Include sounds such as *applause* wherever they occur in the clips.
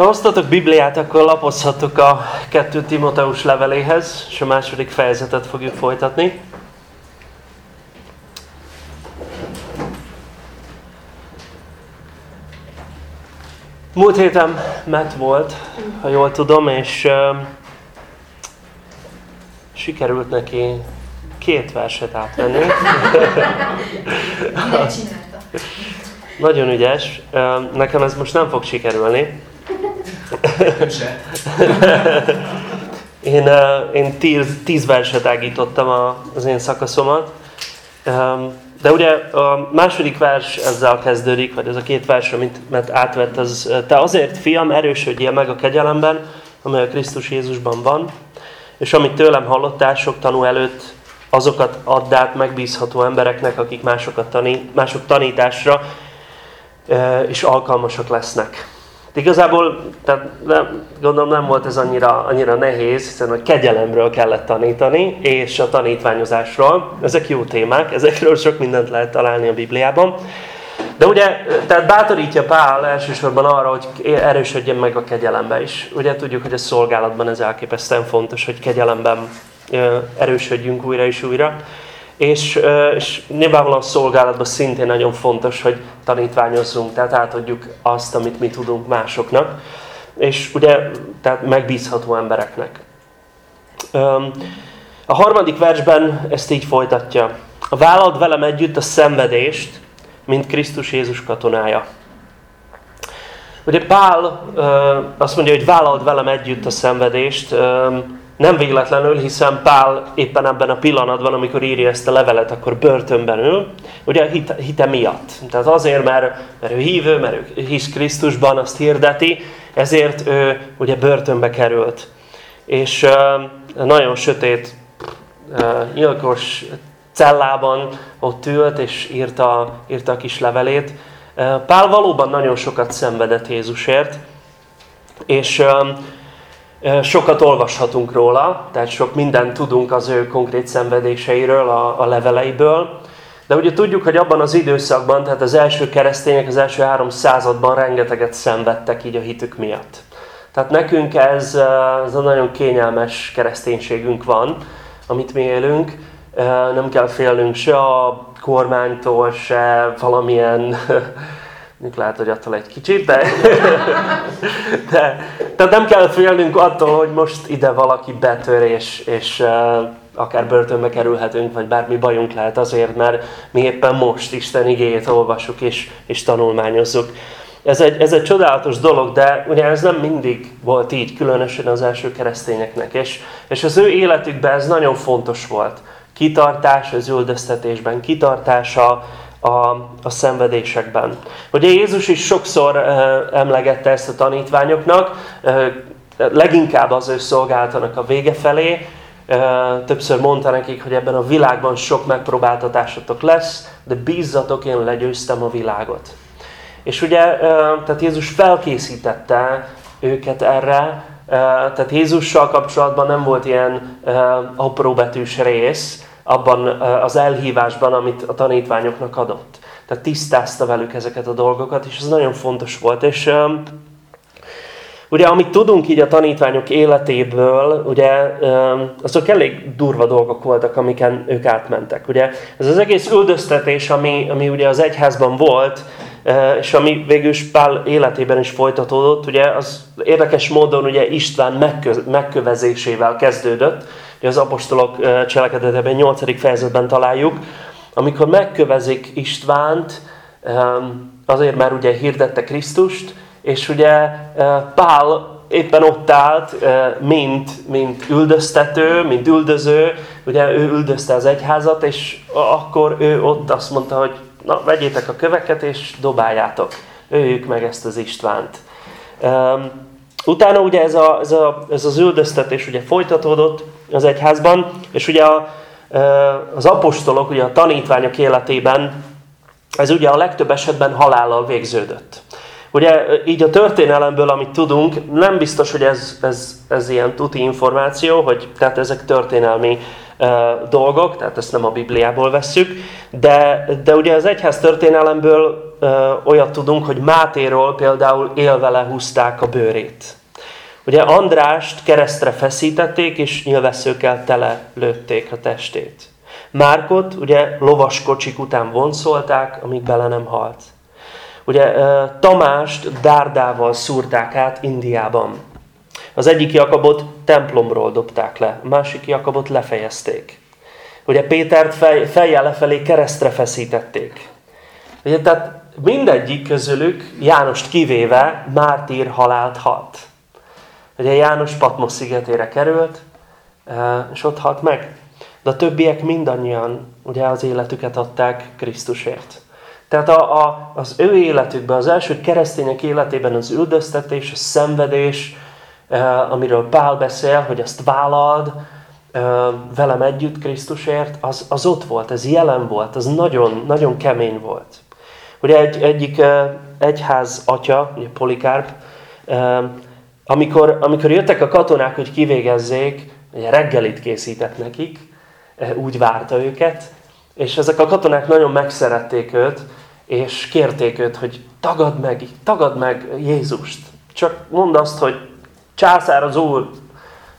Ha hoztatok Bibliát, akkor lapozhatok a 2 Timoteus leveléhez, és a második fejezetet fogjuk folytatni. Múlt héten Matt volt, ha jól tudom, és uh, sikerült neki két verset átvenni. Nagyon ügyes. Nekem ez most nem fog sikerülni. *laughs* én, én tíz, tíz verset ágítottam az én szakaszomat. De ugye a második vers ezzel kezdődik, vagy ez a két vers, amit mert átvett, az te azért, fiam, erősödjél meg a kegyelemben, amely a Krisztus Jézusban van, és amit tőlem hallottál sok tanú előtt, azokat add át megbízható embereknek, akik másokat tanít, mások tanításra is alkalmasak lesznek. De igazából, tehát nem, gondolom nem volt ez annyira, annyira nehéz, hiszen a kegyelemről kellett tanítani, és a tanítványozásról. Ezek jó témák, ezekről sok mindent lehet találni a Bibliában. De ugye, tehát bátorítja Pál elsősorban arra, hogy erősödjen meg a kegyelembe is. Ugye tudjuk, hogy a szolgálatban ez elképesztően fontos, hogy kegyelemben erősödjünk újra és újra. És, és nyilvánvalóan a szolgálatban szintén nagyon fontos, hogy tanítványozzunk, tehát átadjuk azt, amit mi tudunk másoknak. És ugye, tehát megbízható embereknek. A harmadik versben ezt így folytatja. A vállalt velem együtt a szenvedést, mint Krisztus Jézus katonája. Ugye Pál azt mondja, hogy vállalt velem együtt a szenvedést, nem véletlenül, hiszen Pál éppen ebben a pillanatban, amikor írja ezt a levelet, akkor börtönben ül, ugye a hite, miatt. Tehát azért, mert, mert ő hívő, mert ő hisz Krisztusban, azt hirdeti, ezért ő ugye börtönbe került. És uh, nagyon sötét, uh, nyilkos cellában ott ült, és írta, írta a kis levelét. Uh, Pál valóban nagyon sokat szenvedett Jézusért, és uh, Sokat olvashatunk róla, tehát sok mindent tudunk az ő konkrét szenvedéseiről, a, a leveleiből. De ugye tudjuk, hogy abban az időszakban, tehát az első keresztények az első három században rengeteget szenvedtek így a hitük miatt. Tehát nekünk ez, ez a nagyon kényelmes kereszténységünk van, amit mi élünk. Nem kell félnünk se a kormánytól, se valamilyen *laughs* Mondjuk lehet, hogy attól egy kicsit, de, *laughs* de tehát nem kell félnünk attól, hogy most ide valaki betör, és, és akár börtönbe kerülhetünk, vagy bármi bajunk lehet azért, mert mi éppen most Isten igéjét olvasjuk és, és tanulmányozzuk. Ez egy, ez egy csodálatos dolog, de ugye ez nem mindig volt így, különösen az első keresztényeknek. És, és az ő életükben ez nagyon fontos volt. Kitartás az üldöztetésben, kitartása a, a szenvedésekben. Ugye Jézus is sokszor uh, emlegette ezt a tanítványoknak, uh, leginkább az ő szolgáltanak a vége felé, többször mondta nekik, hogy ebben a világban sok megpróbáltatásotok lesz, de bízzatok, én legyőztem a világot. És ugye, tehát Jézus felkészítette őket erre, uh, tehát Jézussal kapcsolatban nem volt ilyen uh, apróbetűs rész, abban az elhívásban, amit a tanítványoknak adott. Tehát tisztázta velük ezeket a dolgokat, és ez nagyon fontos volt. És ugye, amit tudunk így a tanítványok életéből, ugye, azok elég durva dolgok voltak, amiken ők átmentek. Ugye, ez az egész üldöztetés, ami, ami ugye az egyházban volt, és ami végül is Pál életében is folytatódott, ugye, az érdekes módon ugye István megkövezésével kezdődött, az apostolok cselekedetében 8. fejezetben találjuk, amikor megkövezik Istvánt, azért már ugye hirdette Krisztust, és ugye Pál éppen ott állt, mint, mint üldöztető, mint üldöző, ugye ő üldözte az egyházat, és akkor ő ott azt mondta, hogy na, vegyétek a köveket, és dobáljátok. Öljük meg ezt az Istvánt. Utána ugye ez, a, ez, a, ez az üldöztetés ugye folytatódott az egyházban, és ugye a, az apostolok, ugye a tanítványok életében ez ugye a legtöbb esetben halállal végződött. Ugye így a történelemből, amit tudunk, nem biztos, hogy ez, ez, ez ilyen tuti információ, hogy tehát ezek történelmi uh, dolgok, tehát ezt nem a Bibliából vesszük, de, de ugye az egyház történelemből uh, olyat tudunk, hogy Mátéról például élve lehúzták a bőrét. Ugye Andrást keresztre feszítették, és nyilvesszőkkel tele lőtték a testét. Márkot ugye lovaskocsik után vonszolták, amíg bele nem halt. Ugye Tamást dárdával szúrták át Indiában. Az egyik Jakabot templomról dobták le, a másik Jakabot lefejezték. Ugye Pétert fej, fejjel lefelé keresztre feszítették. Ugye, tehát mindegyik közülük, Jánost kivéve, mártír halált halt. Ugye János Patmos szigetére került, és ott halt meg. De a többiek mindannyian ugye az életüket adták Krisztusért. Tehát a, a, az ő életükben, az első keresztények életében az üldöztetés, a szenvedés, eh, amiről Pál beszél, hogy azt vállald eh, velem együtt Krisztusért, az, az ott volt, ez jelen volt, az nagyon, nagyon kemény volt. Ugye egy, egyik eh, egyház atya, ugye Polikárp, eh, amikor, amikor jöttek a katonák, hogy kivégezzék, ugye reggelit készített nekik, eh, úgy várta őket, és ezek a katonák nagyon megszerették őt, és kérték őt, hogy tagad meg, tagad meg Jézust. Csak mondd azt, hogy császár az Úr,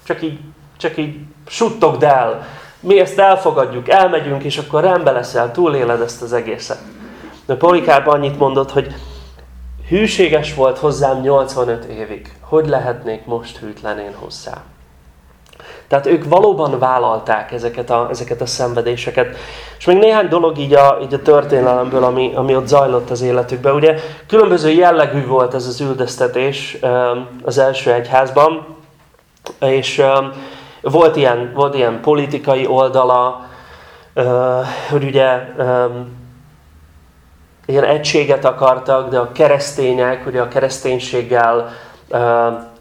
csak így, csak így suttogd el. Mi ezt elfogadjuk, elmegyünk, és akkor rendbe leszel, túléled ezt az egészet. De Polikárp annyit mondott, hogy hűséges volt hozzám 85 évig. Hogy lehetnék most hűtlen én hozzá? Tehát ők valóban vállalták ezeket a, ezeket a szenvedéseket. És még néhány dolog így a, így a történelemből, ami, ami ott zajlott az életükben. Ugye különböző jellegű volt ez az üldöztetés az első egyházban, és volt ilyen, volt ilyen politikai oldala, hogy ugye ilyen egységet akartak, de a keresztények, ugye a kereszténységgel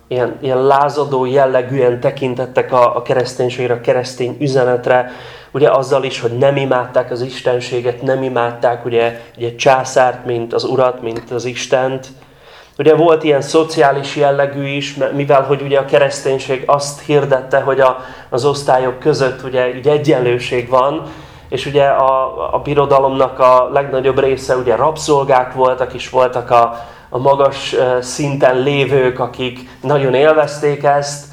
ilyen, ilyen lázadó jellegűen tekintettek a, a kereszténységre, a keresztény üzenetre, ugye azzal is, hogy nem imádták az istenséget, nem imádták ugye, ugye császárt, mint az urat, mint az Istent. Ugye volt ilyen szociális jellegű is, mivel hogy ugye a kereszténység azt hirdette, hogy a, az osztályok között ugye így egyenlőség van, és ugye a, a birodalomnak a legnagyobb része ugye rabszolgák voltak, és voltak a, a magas szinten lévők, akik nagyon élvezték ezt,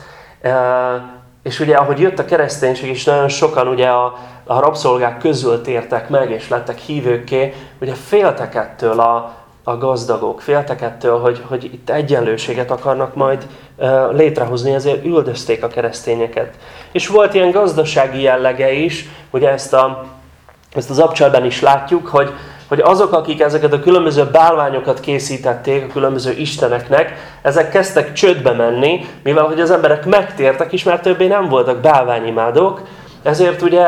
és ugye ahogy jött a kereszténység is, nagyon sokan ugye a, a rabszolgák közül tértek meg, és lettek hívőkké, ugye féltek ettől a, a gazdagok, féltek ettől, hogy, hogy itt egyenlőséget akarnak majd létrehozni, ezért üldözték a keresztényeket. És volt ilyen gazdasági jellege is, ugye ezt, a, ezt az abcsalban is látjuk, hogy hogy azok, akik ezeket a különböző bálványokat készítették a különböző isteneknek, ezek kezdtek csődbe menni, mivel hogy az emberek megtértek is, mert többé nem voltak bálványimádók, ezért ugye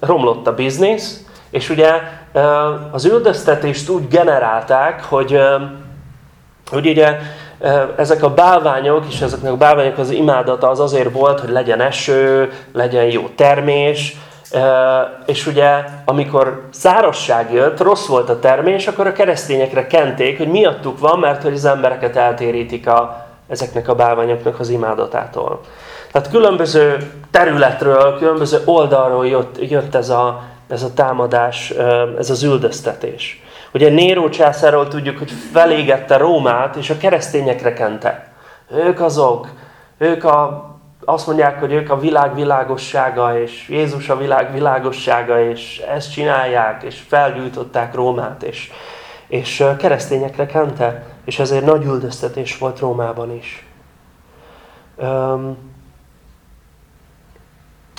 romlott a biznisz, és ugye az üldöztetést úgy generálták, hogy, hogy ugye ezek a bálványok, és ezeknek a bálványok az imádata az azért volt, hogy legyen eső, legyen jó termés, és ugye, amikor szárasság jött, rossz volt a termés, akkor a keresztényekre kenték, hogy miattuk van, mert hogy az embereket eltérítik a, ezeknek a bálványoknak az imádatától. Tehát különböző területről, különböző oldalról jött, jött ez, a, ez a támadás, ez az üldöztetés. Ugye Néró császáról tudjuk, hogy felégette Rómát, és a keresztényekre kente. Ők azok, ők a azt mondják, hogy ők a világ világossága, és Jézus a világ világossága, és ezt csinálják, és felgyújtották Rómát, és, és keresztényekre kente, és ezért nagy üldöztetés volt Rómában is.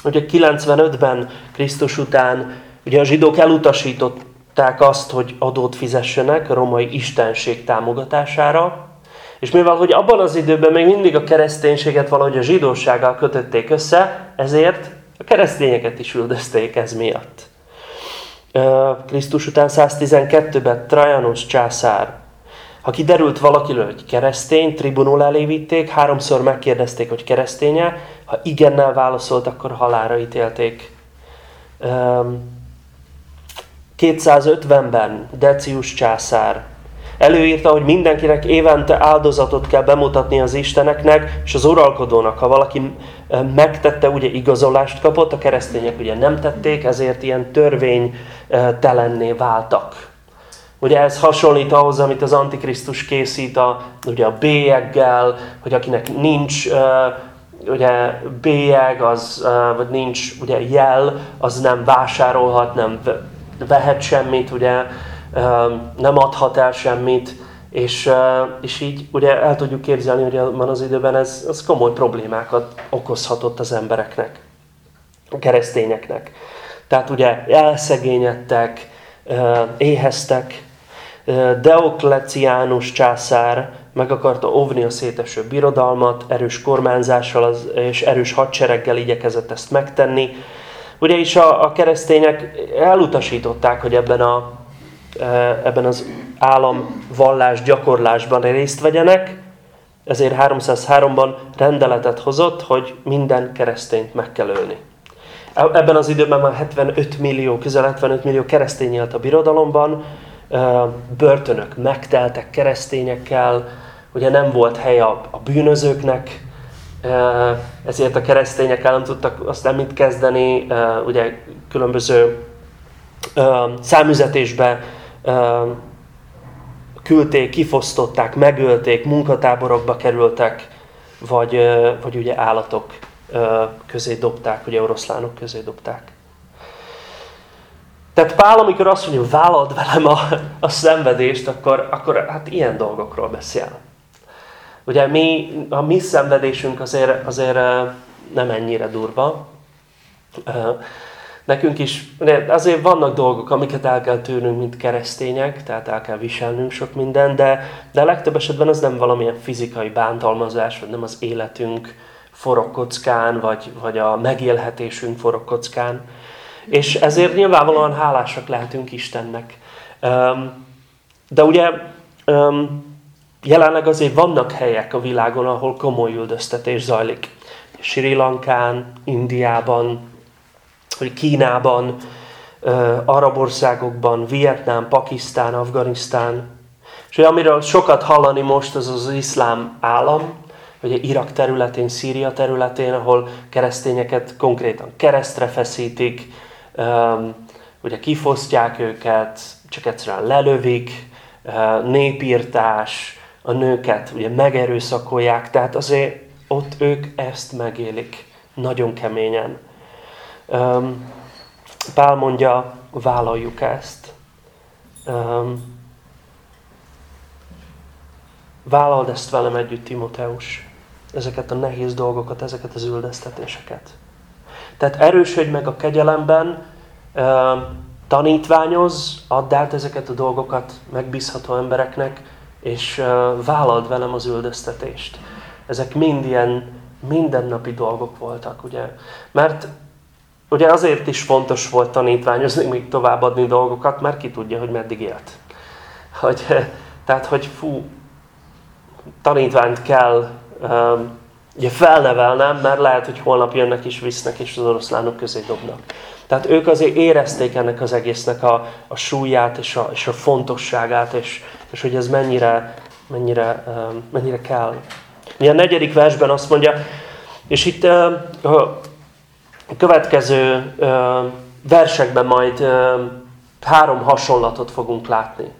Ugye 95-ben Krisztus után ugye a zsidók elutasították azt, hogy adót fizessenek a romai istenség támogatására, és mivel, hogy abban az időben még mindig a kereszténységet valahogy a zsidósággal kötötték össze, ezért a keresztényeket is üldözték ez miatt. Krisztus után 112-ben Trajanus császár, ha kiderült valakiről, hogy keresztény, tribunul elé vitték, háromszor megkérdezték, hogy kereszténye, ha igennel válaszolt, akkor halára ítélték. 250-ben Decius császár Előírta, hogy mindenkinek évente áldozatot kell bemutatni az Isteneknek, és az uralkodónak. Ha valaki megtette, ugye igazolást kapott, a keresztények ugye nem tették, ezért ilyen törvénytelenné váltak. Ugye ez hasonlít ahhoz, amit az Antikrisztus készít a, ugye a bélyeggel, hogy akinek nincs ugye bélyeg, az, vagy nincs ugye jel, az nem vásárolhat, nem vehet semmit, ugye nem adhat el semmit, és, és így ugye el tudjuk képzelni, hogy abban az időben ez, ez komoly problémákat okozhatott az embereknek, a keresztényeknek. Tehát ugye elszegényedtek, éheztek, Deokleciánus császár meg akarta óvni a széteső birodalmat, erős kormányzással és erős hadsereggel igyekezett ezt megtenni. Ugye is a, a keresztények elutasították, hogy ebben, a, ebben az államvallás gyakorlásban részt vegyenek, ezért 303-ban rendeletet hozott, hogy minden keresztényt meg kell ölni. Ebben az időben már 75 millió, közel 75 millió keresztény élt a birodalomban, börtönök megteltek keresztényekkel, ugye nem volt hely a, a bűnözőknek, ezért a keresztények nem tudtak azt nem mit kezdeni, ugye különböző számüzetésbe küldték, kifosztották, megölték, munkatáborokba kerültek, vagy, vagy ugye állatok közé dobták, ugye oroszlánok közé dobták. Tehát Pál, amikor azt mondja, vállald velem a, a szenvedést, akkor, akkor hát ilyen dolgokról beszél. Ugye mi, a mi szenvedésünk azért, azért nem ennyire durva. Nekünk is, azért vannak dolgok, amiket el kell tűrnünk, mint keresztények, tehát el kell viselnünk sok minden, de, de legtöbb esetben az nem valamilyen fizikai bántalmazás, vagy nem az életünk forog kockán, vagy, vagy a megélhetésünk forog kockán. És ezért nyilvánvalóan hálásak lehetünk Istennek. De ugye jelenleg azért vannak helyek a világon, ahol komoly üldöztetés zajlik. Sri Lankán, Indiában, vagy Kínában, arab országokban, Vietnám, Pakisztán, Afganisztán. És amiről sokat hallani most, az az iszlám állam, ugye Irak területén, Szíria területén, ahol keresztényeket konkrétan keresztre feszítik, ugye kifosztják őket, csak egyszerűen lelövik, népírtás, a nőket ugye megerőszakolják, tehát azért ott ők ezt megélik nagyon keményen. Pál mondja, vállaljuk ezt. Vállald ezt velem együtt, Timoteus. Ezeket a nehéz dolgokat, ezeket az üldöztetéseket. Tehát erősödj meg a kegyelemben, tanítványoz, add át ezeket a dolgokat megbízható embereknek, és vállald velem az üldöztetést. Ezek mind ilyen mindennapi dolgok voltak, ugye? Mert ugye azért is fontos volt tanítványozni, még továbbadni dolgokat, mert ki tudja, hogy meddig élt. Hogy, tehát, hogy fú, tanítványt kell ugye felnevelnem, mert lehet, hogy holnap jönnek és visznek, és az oroszlánok közé dobnak. Tehát ők azért érezték ennek az egésznek a, a súlyát és a, és a fontosságát, és, és hogy ez mennyire, mennyire, mennyire kell. a negyedik versben azt mondja, és itt a következő versekben majd három hasonlatot fogunk látni.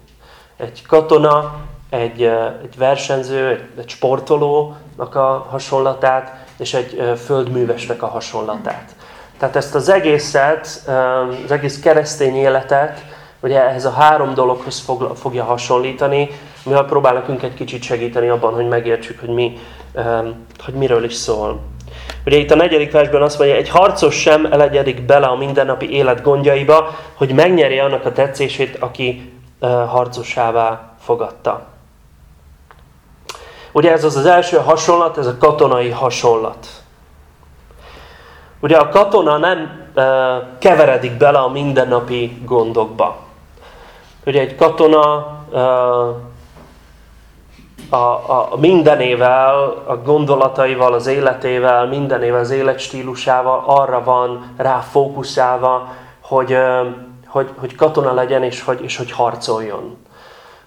Egy katona, egy, egy versenyző, egy, sportolónak a hasonlatát, és egy földművesnek a hasonlatát. Tehát ezt az egészet, az egész keresztény életet, ugye ehhez a három dologhoz fogja hasonlítani, mivel próbál nekünk egy kicsit segíteni abban, hogy megértsük, hogy, mi, hogy miről is szól. Ugye itt a negyedik versben azt mondja, egy harcos sem elegyedik bele a mindennapi élet gondjaiba, hogy megnyerje annak a tetszését, aki harcosává fogadta. Ugye ez az az első hasonlat, ez a katonai hasonlat. Ugye a katona nem keveredik bele a mindennapi gondokba. Ugye egy katona a, a mindenével, a gondolataival, az életével, mindenével, az életstílusával arra van rá fókuszálva, hogy, hogy, hogy katona legyen és hogy, és hogy harcoljon.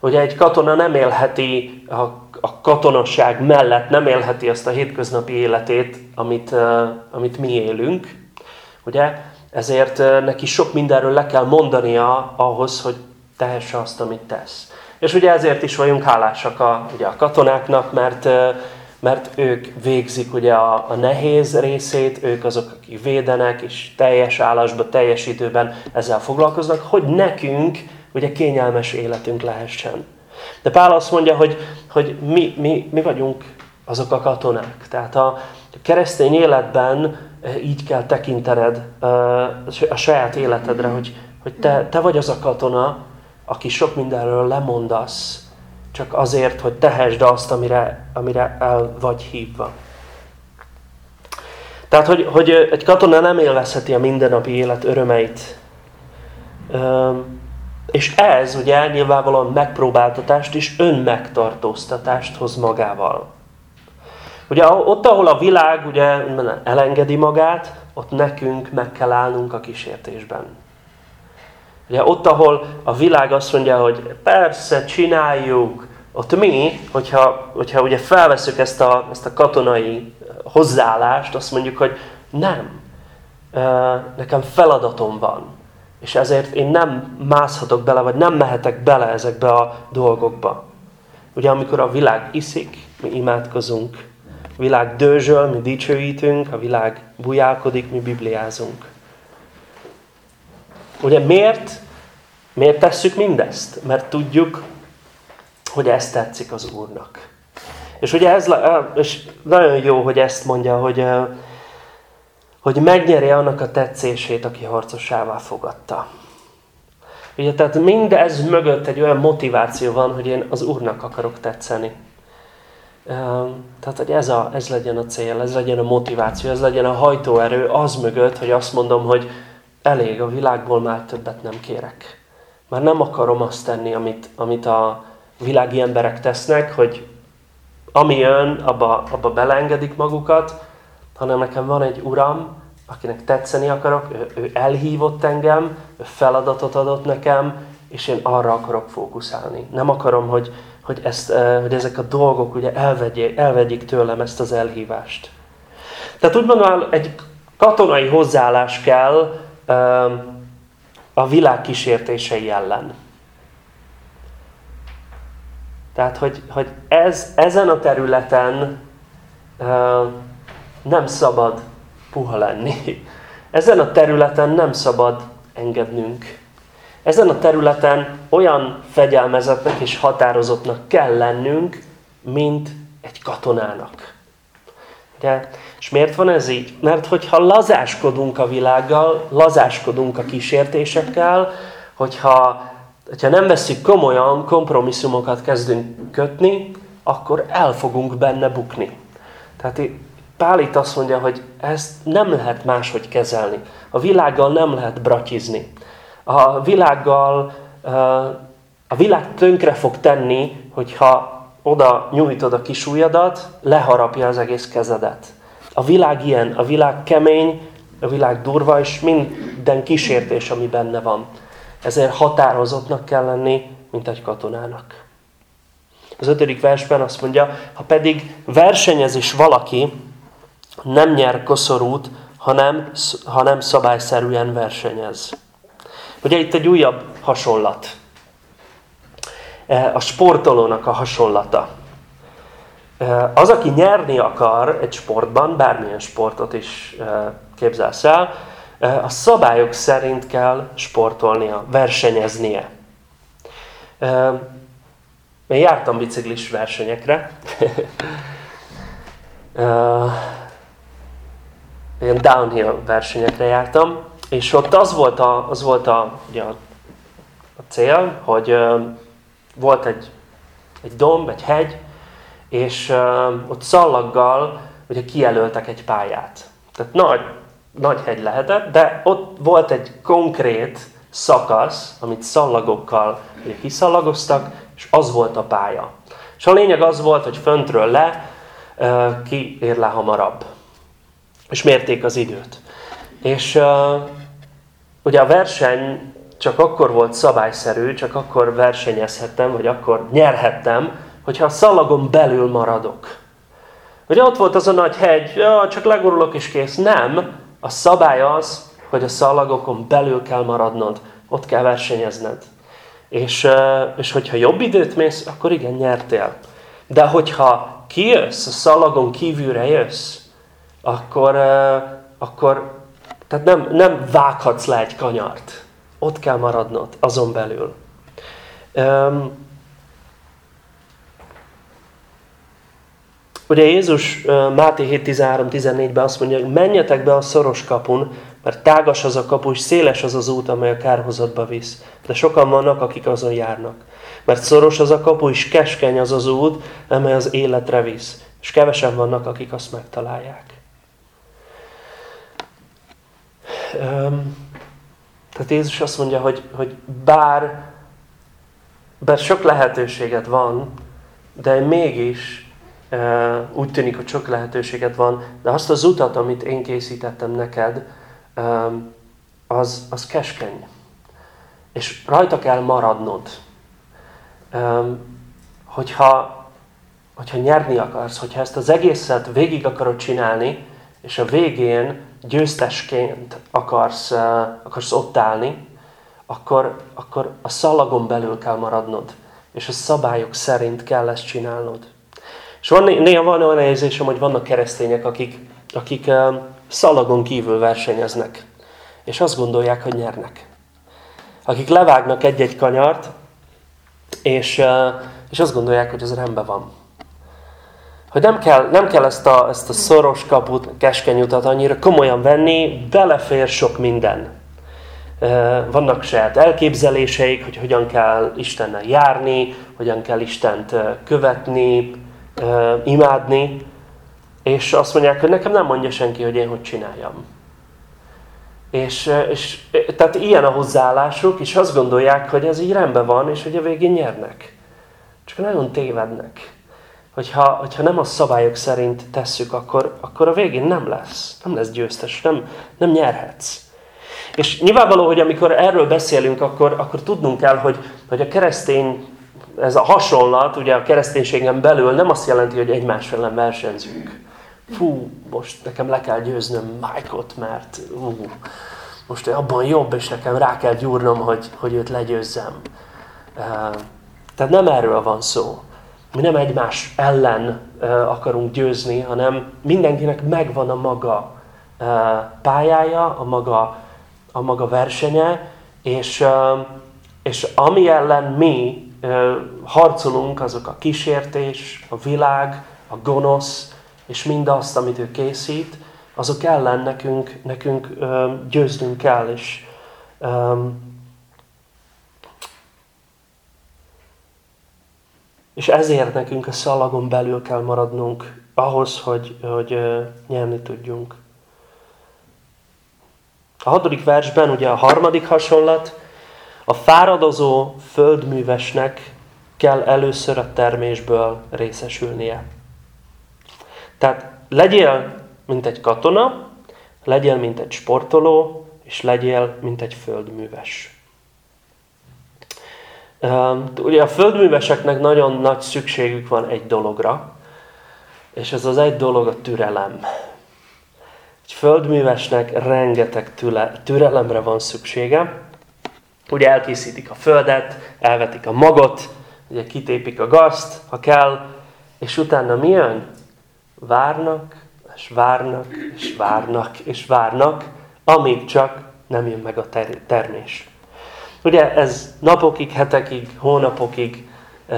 Ugye egy katona nem élheti a, a katonasság mellett, nem élheti azt a hétköznapi életét, amit, amit mi élünk. Ugye? Ezért neki sok mindenről le kell mondania ahhoz, hogy tehesse azt, amit tesz. És ugye ezért is vagyunk hálásak a, ugye a katonáknak, mert, mert ők végzik ugye a, a nehéz részét, ők azok, akik védenek, és teljes állásban, teljes időben ezzel foglalkoznak, hogy nekünk ugye kényelmes életünk lehessen. De Pál azt mondja, hogy, hogy mi, mi, mi vagyunk azok a katonák. Tehát a keresztény életben így kell tekintened a saját életedre, hogy, hogy te, te vagy az a katona, aki sok mindenről lemondasz, csak azért, hogy tehesd azt, amire, amire el vagy hívva. Tehát, hogy, hogy egy katona nem élvezheti a mindennapi élet örömeit. És ez ugye nyilvánvalóan megpróbáltatást és önmegtartóztatást hoz magával. Ugye ott, ahol a világ ugye elengedi magát, ott nekünk meg kell állnunk a kísértésben. Ugye ott, ahol a világ azt mondja, hogy persze, csináljuk, ott mi, hogyha, hogyha ugye felveszük ezt a, ezt a katonai hozzáállást, azt mondjuk, hogy nem, nekem feladatom van. És ezért én nem mászhatok bele, vagy nem mehetek bele ezekbe a dolgokba. Ugye amikor a világ iszik, mi imádkozunk. A világ dőzsöl, mi dicsőítünk, a világ bujálkodik, mi bibliázunk. Ugye miért? Miért tesszük mindezt? Mert tudjuk, hogy ez tetszik az Úrnak. És ugye ez és nagyon jó, hogy ezt mondja, hogy, hogy megnyeri annak a tetszését, aki harcosává fogadta. Ugye, tehát mindez mögött egy olyan motiváció van, hogy én az Úrnak akarok tetszeni. Tehát, hogy ez, a, ez legyen a cél, ez legyen a motiváció, ez legyen a hajtóerő az mögött, hogy azt mondom, hogy elég, a világból már többet nem kérek. Már nem akarom azt tenni, amit, amit a világi emberek tesznek, hogy ami jön, abba, abba beleengedik magukat, hanem nekem van egy uram, akinek tetszeni akarok, ő, ő elhívott engem, ő feladatot adott nekem, és én arra akarok fókuszálni. Nem akarom, hogy, hogy, ezt, eh, hogy ezek a dolgok ugye elvegyék, elvegyék tőlem ezt az elhívást. Tehát úgy mondom, egy katonai hozzáállás kell eh, a világ kísértései ellen. Tehát, hogy, hogy ez, ezen a területen uh, nem szabad puha lenni. Ezen a területen nem szabad engednünk. Ezen a területen olyan fegyelmezetnek és határozottnak kell lennünk, mint egy katonának. De, és miért van ez így? Mert hogyha lazáskodunk a világgal, lazáskodunk a kísértésekkel, hogyha, hogyha nem veszük komolyan, kompromisszumokat kezdünk kötni, akkor el fogunk benne bukni. Tehát Pál itt azt mondja, hogy ezt nem lehet máshogy kezelni. A világgal nem lehet bratizni. A világgal, a világ tönkre fog tenni, hogyha oda nyújtod a kis ujjadat, leharapja az egész kezedet. A világ ilyen, a világ kemény, a világ durva, és minden kísértés, ami benne van. Ezért határozottnak kell lenni, mint egy katonának. Az ötödik versben azt mondja, ha pedig versenyez is valaki, nem nyer koszorút, hanem, hanem szabályszerűen versenyez. Ugye itt egy újabb hasonlat. E, a sportolónak a hasonlata. E, az, aki nyerni akar egy sportban, bármilyen sportot is e, képzelsz el, a szabályok szerint kell sportolnia, versenyeznie. Én jártam biciklis versenyekre. *laughs* Ilyen downhill versenyekre jártam, és ott az volt a, az volt a, ugye a, a cél, hogy volt egy, egy domb, egy hegy, és uh, ott szallaggal ugye kijelöltek egy pályát. Tehát nagy, nagy hegy lehetett, de ott volt egy konkrét szakasz, amit szallagokkal ugye kiszallagoztak, és az volt a pálya. És a lényeg az volt, hogy föntről le, uh, ki ér le hamarabb. És mérték az időt. És uh, ugye a verseny csak akkor volt szabályszerű, csak akkor versenyezhettem, vagy akkor nyerhettem, hogyha a szalagon belül maradok. Ugye ott volt az a nagy hegy, ja, csak legurulok és kész. Nem. A szabály az, hogy a szalagokon belül kell maradnod. Ott kell versenyezned. És, és hogyha jobb időt mész, akkor igen, nyertél. De hogyha kijössz, a szalagon kívülre jössz, akkor, akkor tehát nem, nem vághatsz le egy kanyart. Ott kell maradnod, azon belül. Um, ugye Jézus Máté 7.13-14-ben azt mondja, hogy menjetek be a szoros kapun, mert tágas az a kapu, és széles az az út, amely a kárhozatba visz. De sokan vannak, akik azon járnak. Mert szoros az a kapu, és keskeny az az út, amely az életre visz. És kevesen vannak, akik azt megtalálják. Tehát Jézus azt mondja, hogy, hogy bár, bár sok lehetőséget van, de mégis úgy tűnik, hogy sok lehetőséget van, de azt az utat, amit én készítettem neked, az, az keskeny. És rajta kell maradnod. Hogyha, hogyha nyerni akarsz, hogyha ezt az egészet végig akarod csinálni, és a végén győztesként akarsz, akarsz ott állni, akkor, akkor a szalagon belül kell maradnod, és a szabályok szerint kell ezt csinálnod. És van, néha van olyan érzésem, hogy vannak keresztények, akik, akik szalagon kívül versenyeznek, és azt gondolják, hogy nyernek. Akik levágnak egy-egy kanyart, és, és azt gondolják, hogy ez rendben van. Hogy nem kell, nem kell ezt, a, ezt a szoros kaput, keskeny utat annyira komolyan venni, belefér sok minden. Vannak saját elképzeléseik, hogy hogyan kell Istennel járni, hogyan kell Istent követni, imádni, és azt mondják, hogy nekem nem mondja senki, hogy én hogy csináljam. És, és tehát ilyen a hozzáállásuk, és azt gondolják, hogy ez így rendben van, és hogy a végén nyernek. Csak nagyon tévednek. Hogyha, hogyha nem a szabályok szerint tesszük, akkor, akkor a végén nem lesz. Nem lesz győztes, nem, nem nyerhetsz. És nyilvánvaló, hogy amikor erről beszélünk, akkor, akkor tudnunk kell, hogy, hogy a keresztény ez a hasonlat, ugye a kereszténységen belül nem azt jelenti, hogy egymás ellen versenyzünk. Fú, most nekem le kell győznöm Mike-ot, mert ú, most ő abban jobb, és nekem rá kell gyúrnom, hogy, hogy őt legyőzzem. Tehát nem erről van szó. Mi nem egymás ellen akarunk győzni, hanem mindenkinek megvan a maga pályája, a maga, a maga versenye, és, és ami ellen mi harcolunk, azok a kísértés, a világ, a gonosz, és mindazt, amit ő készít, azok ellen nekünk, nekünk győznünk kell, és és ezért nekünk a szalagon belül kell maradnunk ahhoz, hogy, hogy nyerni tudjunk. A hatodik versben ugye a harmadik hasonlat, a fáradozó földművesnek kell először a termésből részesülnie. Tehát legyél, mint egy katona, legyél, mint egy sportoló, és legyél, mint egy földműves. Ugye a földműveseknek nagyon nagy szükségük van egy dologra, és ez az egy dolog a türelem. Egy földművesnek rengeteg türelemre van szüksége, Ugye elkészítik a földet, elvetik a magot, ugye kitépik a gazt, ha kell, és utána mi jön? Várnak, és várnak, és várnak, és várnak, amíg csak nem jön meg a ter termés. Ugye ez napokig, hetekig, hónapokig uh,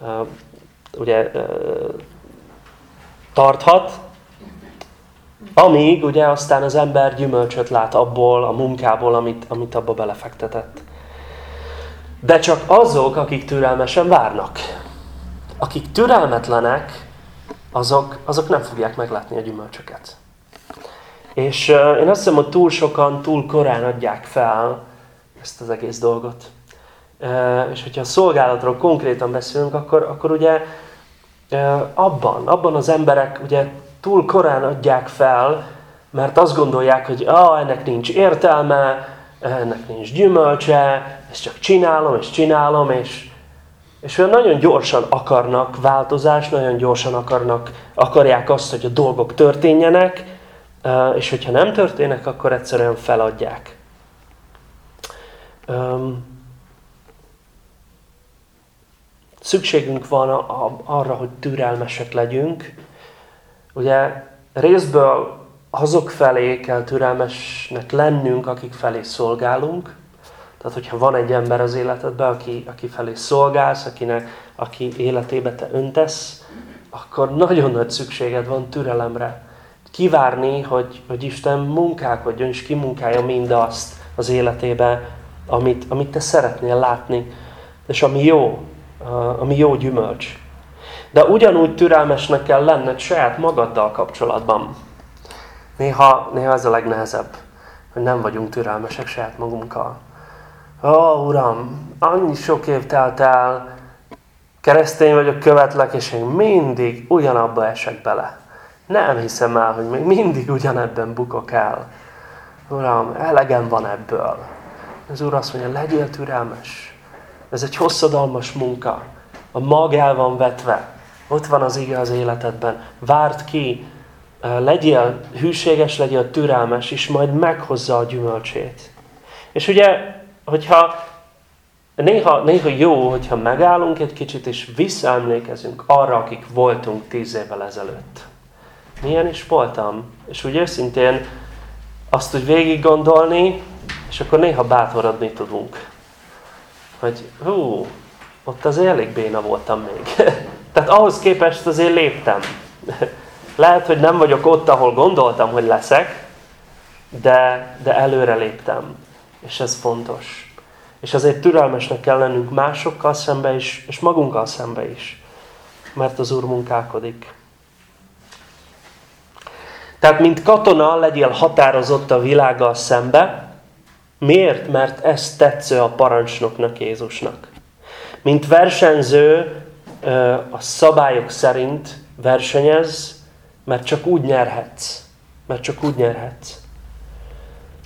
uh, ugye uh, tarthat, amíg ugye aztán az ember gyümölcsöt lát abból, a munkából, amit, amit abba belefektetett. De csak azok, akik türelmesen várnak. Akik türelmetlenek, azok, azok nem fogják meglátni a gyümölcsöket. És én azt hiszem, hogy túl sokan, túl korán adják fel ezt az egész dolgot. És hogyha a szolgálatról konkrétan beszélünk, akkor, akkor ugye abban, abban az emberek ugye túl korán adják fel, mert azt gondolják, hogy ah, ennek nincs értelme, ennek nincs gyümölcse, ezt csak csinálom, és csinálom, és, és olyan nagyon gyorsan akarnak változást, nagyon gyorsan akarnak, akarják azt, hogy a dolgok történjenek, és hogyha nem történnek, akkor egyszerűen feladják. Szükségünk van arra, hogy türelmesek legyünk. Ugye részből azok felé kell türelmesnek lennünk, akik felé szolgálunk. Tehát, hogyha van egy ember az életedben, aki, aki felé szolgálsz, akinek, aki életébe te öntesz, akkor nagyon nagy szükséged van türelemre. Kivárni, hogy, hogy Isten munkálkodjon, és kimunkálja mindazt az életébe, amit, amit te szeretnél látni, és ami jó, ami jó gyümölcs. De ugyanúgy türelmesnek kell lenned saját magaddal kapcsolatban. Néha, néha ez a legnehezebb, hogy nem vagyunk türelmesek saját magunkkal. Ó, Uram, annyi sok év telt el, keresztény vagyok, követlek, és én mindig ugyanabba esek bele. Nem hiszem el, hogy még mindig ugyanebben bukok el. Uram, elegem van ebből. Az Úr azt mondja, legyél türelmes. Ez egy hosszadalmas munka. A mag el van vetve. Ott van az ige az életedben. Várd ki, legyél hűséges, legyél türelmes, és majd meghozza a gyümölcsét. És ugye, hogyha néha, néha jó, hogyha megállunk egy kicsit, és visszaemlékezünk arra, akik voltunk tíz évvel ezelőtt. Milyen is voltam? És úgy őszintén azt úgy végig gondolni, és akkor néha bátorodni tudunk. Hogy hú, ott azért elég béna voltam még. *laughs* Tehát ahhoz képest azért léptem. *laughs* Lehet, hogy nem vagyok ott, ahol gondoltam, hogy leszek, de, de előre léptem. És ez fontos. És azért türelmesnek kell lennünk másokkal szembe is, és magunkkal szembe is. Mert az Úr munkálkodik. Tehát, mint katona legyél határozott a világgal szembe. Miért? Mert ez tetsző a parancsnoknak, Jézusnak. Mint versenyző a szabályok szerint versenyez, mert csak úgy nyerhetsz. Mert csak úgy nyerhetsz.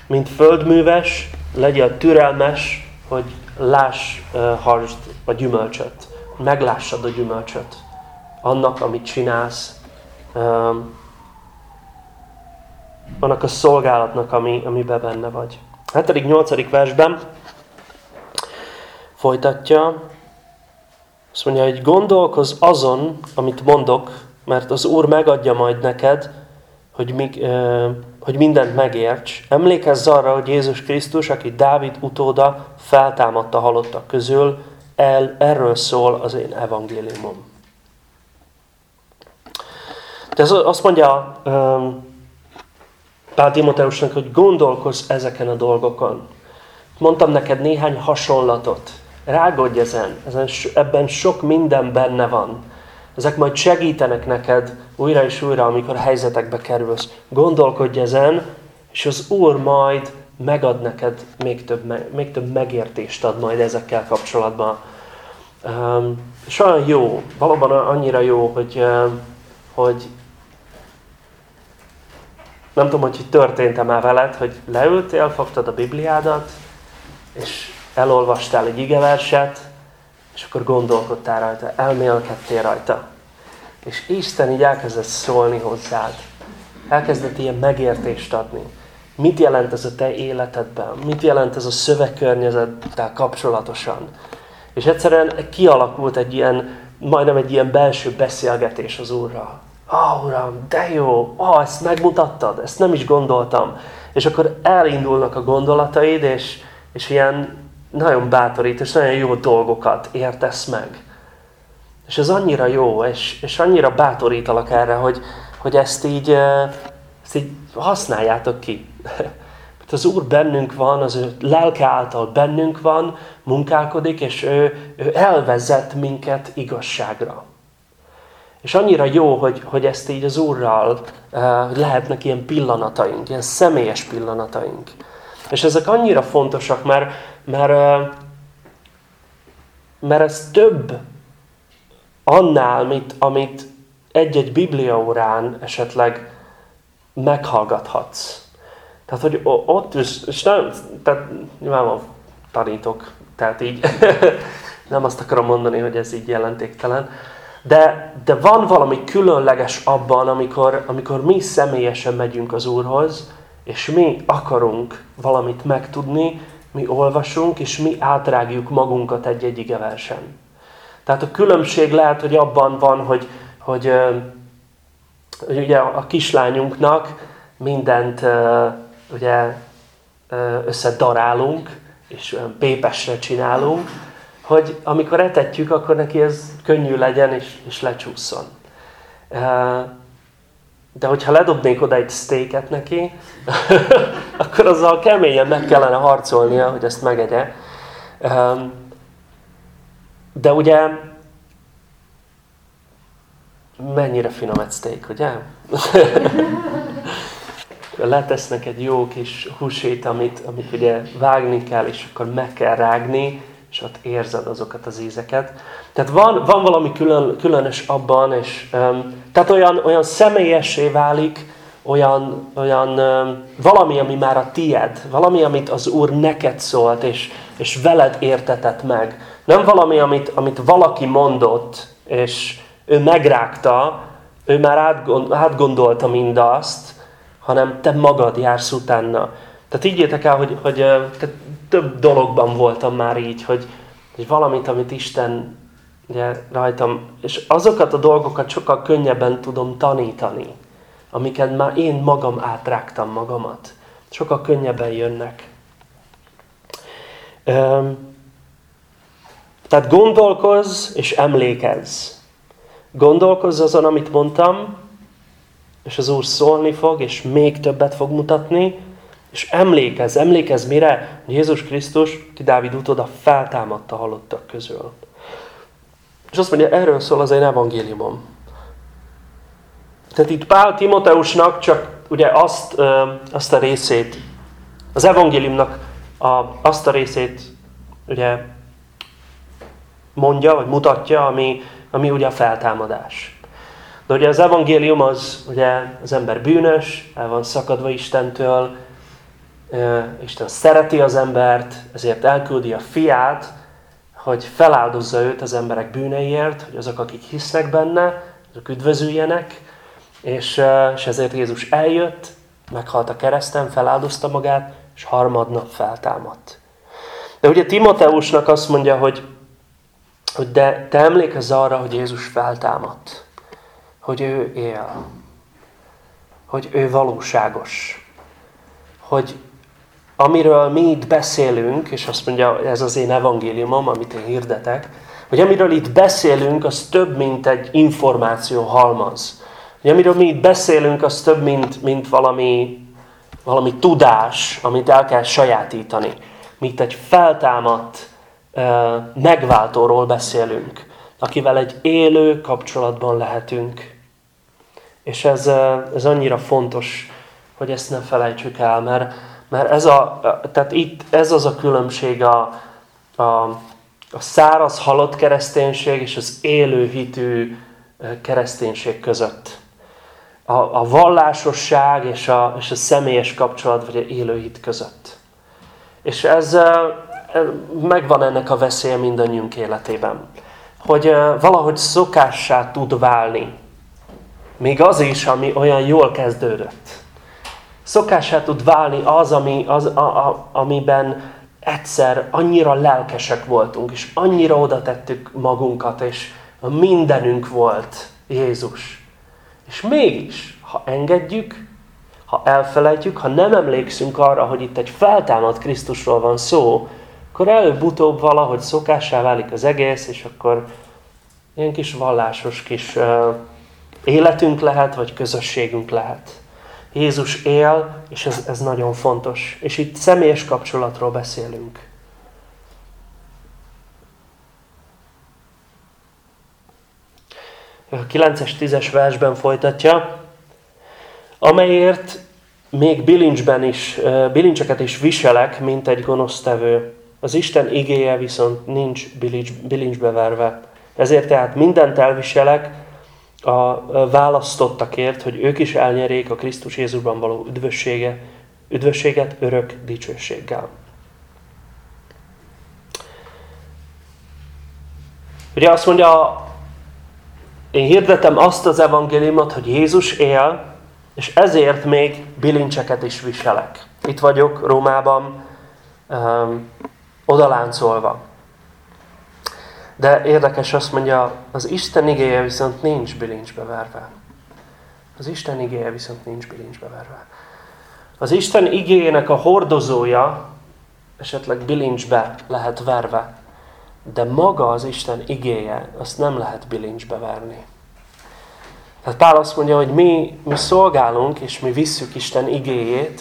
Mint földműves, legyél türelmes, hogy láss, uh, a gyümölcsöt. Meglássad a gyümölcsöt. Annak, amit csinálsz. Annak a szolgálatnak, ami, amiben benne vagy. 7.-8. versben folytatja, azt mondja, hogy gondolkoz azon, amit mondok, mert az Úr megadja majd neked, hogy, mi, hogy mindent megérts. Emlékezz arra, hogy Jézus Krisztus, aki Dávid utóda feltámadta halottak közül, el, erről szól az én evangéliumom. De azt mondja Pál Timoteusnak, hogy gondolkozz ezeken a dolgokon. Mondtam neked néhány hasonlatot. Rágodj ezen. ezen ebben sok minden benne van. Ezek majd segítenek neked újra és újra, amikor helyzetekbe kerülsz. Gondolkodj ezen, és az Úr majd megad neked még több, még több megértést ad majd ezekkel kapcsolatban. Um, és olyan jó, valóban annyira jó, hogy, hogy nem tudom, hogy történt-e már veled, hogy leültél, fogtad a Bibliádat, és elolvastál egy igeverset, és akkor gondolkodtál rajta, elmélkedtél rajta. És Isten így elkezdett szólni hozzád. Elkezdett ilyen megértést adni. Mit jelent ez a te életedben? Mit jelent ez a szövegkörnyezettel kapcsolatosan? És egyszerűen kialakult egy ilyen, majdnem egy ilyen belső beszélgetés az Úrral. Ó, oh, Uram, de jó, oh, ezt megmutattad, ezt nem is gondoltam. És akkor elindulnak a gondolataid, és, és ilyen nagyon bátorít, és nagyon jó dolgokat értesz meg. És ez annyira jó, és, és annyira bátorítalak erre, hogy, hogy ezt így, ezt így használjátok ki. *laughs* Mert az Úr bennünk van, az ő lelke által bennünk van, munkálkodik, és ő, ő elvezet minket igazságra. És annyira jó, hogy, hogy ezt így az Úrral uh, lehetnek ilyen pillanataink, ilyen személyes pillanataink. És ezek annyira fontosak, mert, mert, mert ez több annál, mit, amit egy-egy bibliaórán esetleg meghallgathatsz. Tehát, hogy ott, és, nem, tehát nyilván tanítok, tehát így *laughs* nem azt akarom mondani, hogy ez így jelentéktelen, de, de van valami különleges abban, amikor, amikor mi személyesen megyünk az Úrhoz, és mi akarunk valamit megtudni, mi olvasunk, és mi átrágjuk magunkat egy-egy igeversen. Tehát a különbség lehet, hogy abban van, hogy, hogy, hogy ugye a kislányunknak mindent ugye összedarálunk, és pépesre csinálunk, hogy amikor etetjük, akkor neki ez könnyű legyen, és, és lecsúszson. De hogyha ledobnék oda egy steaket neki, *laughs* akkor azzal keményen meg kellene harcolnia, hogy ezt megegye. De ugye mennyire finom egy steak, ugye? *laughs* Letesznek egy jó kis húsét, amit, amit ugye vágni kell, és akkor meg kell rágni, és ott érzed azokat az ízeket. Tehát van, van valami külön, különös abban, és um, tehát olyan, olyan személyessé válik, olyan, olyan um, valami, ami már a tied, valami, amit az Úr neked szólt, és, és veled értetett meg. Nem valami, amit, amit valaki mondott, és ő megrágta, ő már átgondolta mindazt, hanem te magad jársz utána. Tehát így értek el, hogy, hogy tehát több dologban voltam már így, hogy, hogy valamit, amit Isten ugye, rajtam, és azokat a dolgokat sokkal könnyebben tudom tanítani, amiket már én magam átrágtam magamat. Sokkal könnyebben jönnek. Tehát gondolkozz és emlékezz. Gondolkozz azon, amit mondtam, és az Úr szólni fog, és még többet fog mutatni, és emlékezz, emlékezz mire? Jézus Krisztus, ki Dávid utoda feltámadta halottak közül. És azt mondja, erről szól az én evangéliumom. Tehát itt Pál Timoteusnak csak ugye azt, azt a részét, az evangéliumnak a, azt a részét ugye mondja, vagy mutatja, ami, ami ugye a feltámadás. De ugye az evangélium az, ugye az ember bűnös, el van szakadva Istentől, Isten szereti az embert, ezért elküldi a fiát, hogy feláldozza őt az emberek bűneiért, hogy azok, akik hisznek benne, azok üdvözüljenek, és, és ezért Jézus eljött, meghalt a kereszten, feláldozta magát, és harmadnap feltámadt. De ugye Timoteusnak azt mondja, hogy, hogy de te emlékezz arra, hogy Jézus feltámadt, hogy ő él, hogy ő valóságos, hogy amiről mi itt beszélünk, és azt mondja, ez az én evangéliumom, amit én hirdetek, hogy amiről itt beszélünk, az több, mint egy információ halmaz. Hogy amiről mi itt beszélünk, az több, mint, mint valami, valami tudás, amit el kell sajátítani. Mi itt egy feltámadt megváltóról beszélünk, akivel egy élő kapcsolatban lehetünk. És ez, ez annyira fontos, hogy ezt ne felejtsük el, mert mert ez, a, tehát itt ez az a különbség a, a, a száraz halott kereszténység és az élő hitű kereszténység között. A, a vallásosság és a, és a személyes kapcsolat, vagy a élő hit között. És ez megvan ennek a veszélye mindannyiunk életében. Hogy valahogy szokássá tud válni. Még az is, ami olyan jól kezdődött szokásá tud válni az, ami, az a, a, amiben egyszer annyira lelkesek voltunk, és annyira oda tettük magunkat, és mindenünk volt Jézus. És mégis, ha engedjük, ha elfelejtjük, ha nem emlékszünk arra, hogy itt egy feltámadt Krisztusról van szó, akkor előbb-utóbb valahogy szokássá válik az egész, és akkor ilyen kis vallásos kis uh, életünk lehet, vagy közösségünk lehet. Jézus él, és ez, ez nagyon fontos. És itt személyes kapcsolatról beszélünk. A 9-es, 10-es versben folytatja, amelyért még bilincsben is, bilincseket is viselek, mint egy gonosztevő. Az Isten igéje viszont nincs bilincs, bilincsbe verve. Ezért tehát mindent elviselek, a választottakért, hogy ők is elnyerjék a Krisztus Jézusban való üdvössége, üdvösséget örök dicsőséggel. Ugye azt mondja, én hirdetem azt az evangéliumot, hogy Jézus él, és ezért még bilincseket is viselek. Itt vagyok Rómában, um, odaláncolva. De érdekes azt mondja, az Isten igéje viszont nincs bilincsbe verve. Az Isten igéje viszont nincs bilincsbe verve. Az Isten igéjének a hordozója esetleg bilincsbe lehet verve, de maga az Isten igéje, azt nem lehet bilincsbe verni. Tehát Pál azt mondja, hogy mi, mi szolgálunk, és mi visszük Isten igéjét,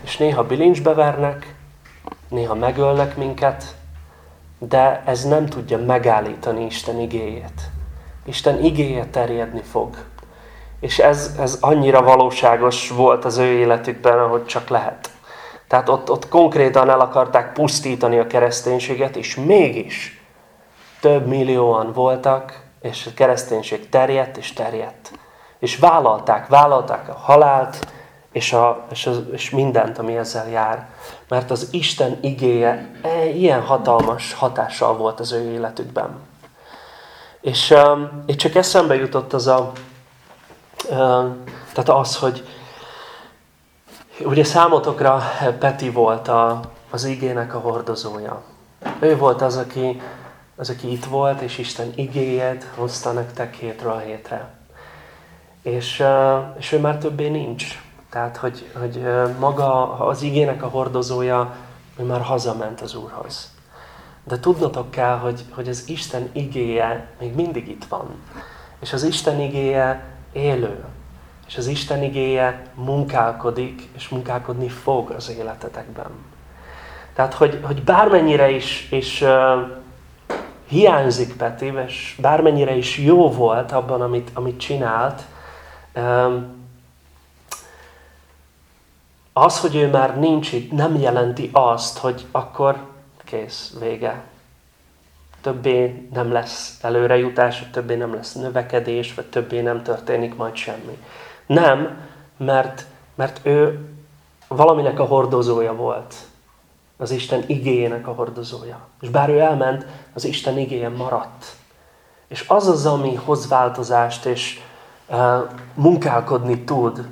és néha bilincsbe vernek, néha megölnek minket, de ez nem tudja megállítani Isten igéjét. Isten igéje terjedni fog. És ez, ez annyira valóságos volt az ő életükben, ahogy csak lehet. Tehát ott, ott konkrétan el akarták pusztítani a kereszténységet, és mégis több millióan voltak, és a kereszténység terjedt és terjedt. És vállalták, vállalták a halált, és, a, és, az, és mindent, ami ezzel jár. Mert az Isten igéje e, ilyen hatalmas hatással volt az ő életükben. És um, csak eszembe jutott az a, um, tehát az, hogy ugye számotokra Peti volt a, az igének a hordozója. Ő volt az, aki, az, aki itt volt, és Isten igéjét hozta nektek hétről hétre. És, uh, és ő már többé nincs. Tehát, hogy, hogy maga az igének a hordozója, ő már hazament az Úrhoz. De tudnotok kell, hogy, hogy az Isten igéje még mindig itt van. És az Isten igéje élő. És az Isten igéje munkálkodik, és munkálkodni fog az életetekben. Tehát, hogy, hogy bármennyire is, is uh, hiányzik Peti, és bármennyire is jó volt abban, amit, amit csinált, um, az, hogy ő már nincs itt, nem jelenti azt, hogy akkor kész, vége. Többé nem lesz előrejutás, vagy többé nem lesz növekedés, vagy többé nem történik majd semmi. Nem, mert, mert ő valaminek a hordozója volt. Az Isten igéjének a hordozója. És bár ő elment, az Isten igéje maradt. És az az, ami hoz változást, és uh, munkálkodni tud,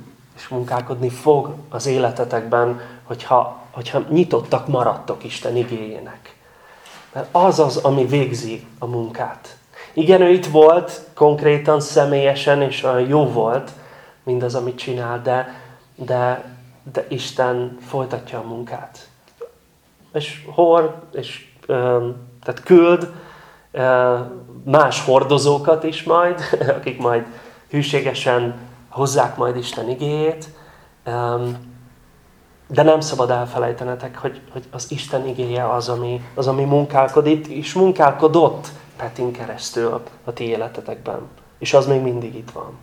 és munkálkodni fog az életetekben, hogyha, hogyha nyitottak maradtok Isten igényének. Mert az az, ami végzi a munkát. Igen, ő itt volt, konkrétan, személyesen, és jó volt mindaz, amit csinál, de, de, de Isten folytatja a munkát. És hord, és tehát küld más hordozókat is majd, *laughs* akik majd hűségesen hozzák majd Isten igéjét, de nem szabad elfelejtenetek, hogy, hogy az Isten igéje az, ami, az, ami munkálkodik, és munkálkodott Petin keresztül a ti életetekben. És az még mindig itt van.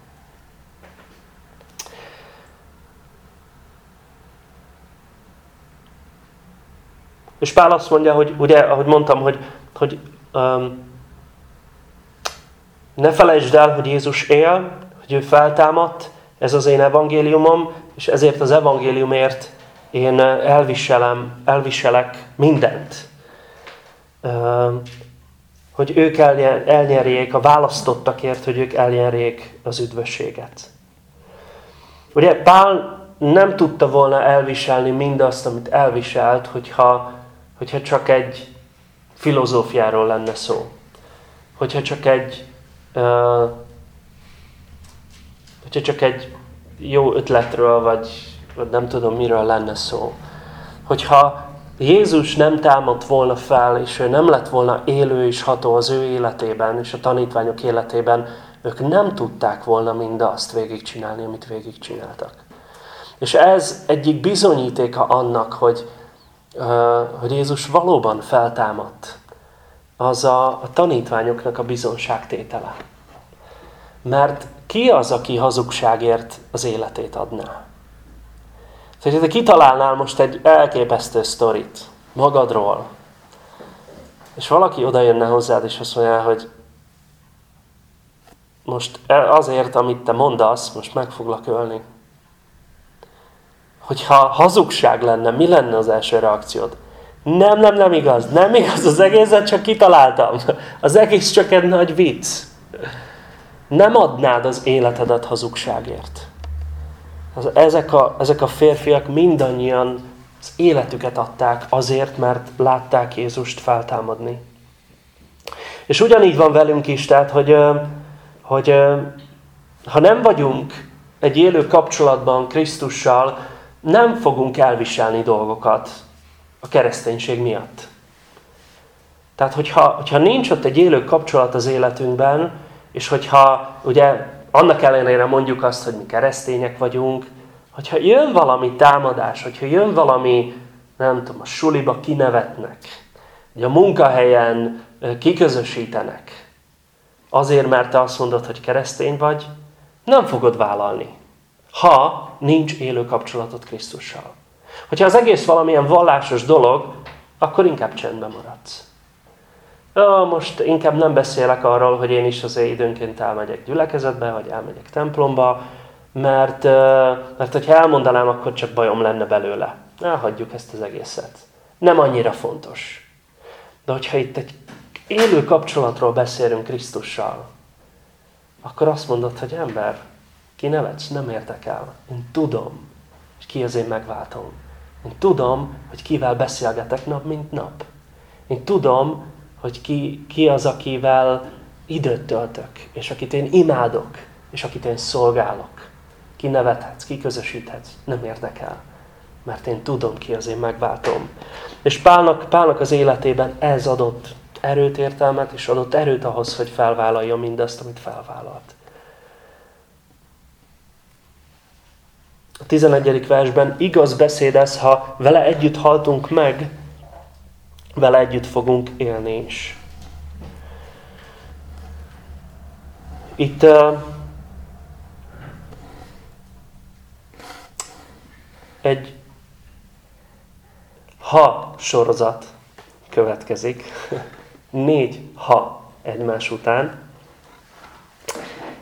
És Pál azt mondja, hogy ugye, ahogy mondtam, hogy, hogy um, ne felejtsd el, hogy Jézus él, hogy ő feltámadt, ez az én evangéliumom, és ezért az evangéliumért én elviselem, elviselek mindent. Hogy ők elnyerjék a választottakért, hogy ők elnyerjék az üdvösséget. Ugye Pál nem tudta volna elviselni mindazt, amit elviselt, hogyha, hogyha csak egy filozófiáról lenne szó. Hogyha csak egy hogyha csak egy jó ötletről, vagy, vagy nem tudom miről lenne szó. Hogyha Jézus nem támadt volna fel, és ő nem lett volna élő és ható az ő életében, és a tanítványok életében, ők nem tudták volna mindazt végigcsinálni, amit végigcsináltak. És ez egyik bizonyítéka annak, hogy, hogy Jézus valóban feltámadt. Az a, a tanítványoknak a bizonságtétele. Mert ki az, aki hazugságért az életét adná? Tehát te kitalálnál most egy elképesztő sztorit magadról, és valaki oda jönne hozzád, és azt mondja, hogy most azért, amit te mondasz, most meg foglak ölni. hogyha hazugság lenne, mi lenne az első reakciód? Nem, nem, nem igaz. Nem igaz az egészet, csak kitaláltam. Az egész csak egy nagy vicc. Nem adnád az életedet hazugságért. Ezek a, ezek a férfiak mindannyian az életüket adták azért, mert látták Jézust feltámadni. És ugyanígy van velünk is, tehát, hogy, hogy ha nem vagyunk egy élő kapcsolatban Krisztussal, nem fogunk elviselni dolgokat a kereszténység miatt. Tehát, hogyha, hogyha nincs ott egy élő kapcsolat az életünkben, és hogyha ugye annak ellenére mondjuk azt, hogy mi keresztények vagyunk, hogyha jön valami támadás, hogyha jön valami, nem tudom, a suliba kinevetnek, hogy a munkahelyen kiközösítenek, azért, mert te azt mondod, hogy keresztény vagy, nem fogod vállalni, ha nincs élő kapcsolatot Krisztussal. Hogyha az egész valamilyen vallásos dolog, akkor inkább csendben maradsz. Ó, most inkább nem beszélek arról, hogy én is azért időnként elmegyek gyülekezetbe, vagy elmegyek templomba, mert, mert hogyha elmondanám, akkor csak bajom lenne belőle. Elhagyjuk ezt az egészet. Nem annyira fontos. De hogyha itt egy élő kapcsolatról beszélünk Krisztussal, akkor azt mondod, hogy ember, ki nevetsz, nem érdekel. Én tudom, hogy ki az én megváltom. Én tudom, hogy kivel beszélgetek nap, mint nap. Én tudom, hogy ki, ki az, akivel időt töltök, és akit én imádok, és akit én szolgálok. Ki nevethetsz, ki közösíthetsz, nem érdekel. Mert én tudom, ki az én megváltom. És Pálnak, Pálnak az életében ez adott erőt, értelmet, és adott erőt ahhoz, hogy felvállalja mindazt, amit felvállalt. A 11. versben igaz beszéd ez, ha vele együtt haltunk meg, vele együtt fogunk élni is. Itt uh, egy ha sorozat következik. *laughs* Négy ha egymás után.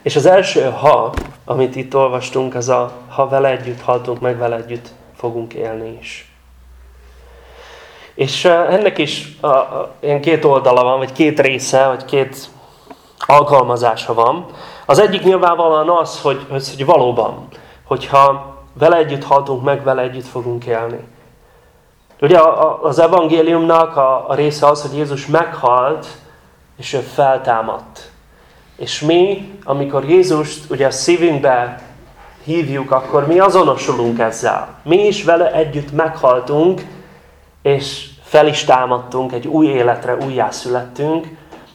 És az első ha, amit itt olvastunk, az a ha vele együtt haltunk, meg vele együtt fogunk élni is. És ennek is a, a, ilyen két oldala van, vagy két része, vagy két alkalmazása van. Az egyik nyilvánvalóan az, hogy, hogy valóban, hogyha vele együtt haltunk, meg vele együtt fogunk élni. Ugye az evangéliumnak a, a része az, hogy Jézus meghalt, és ő feltámadt. És mi, amikor Jézust ugye a szívünkbe hívjuk, akkor mi azonosulunk ezzel. Mi is vele együtt meghaltunk, és fel is támadtunk, egy új életre újjászülettünk,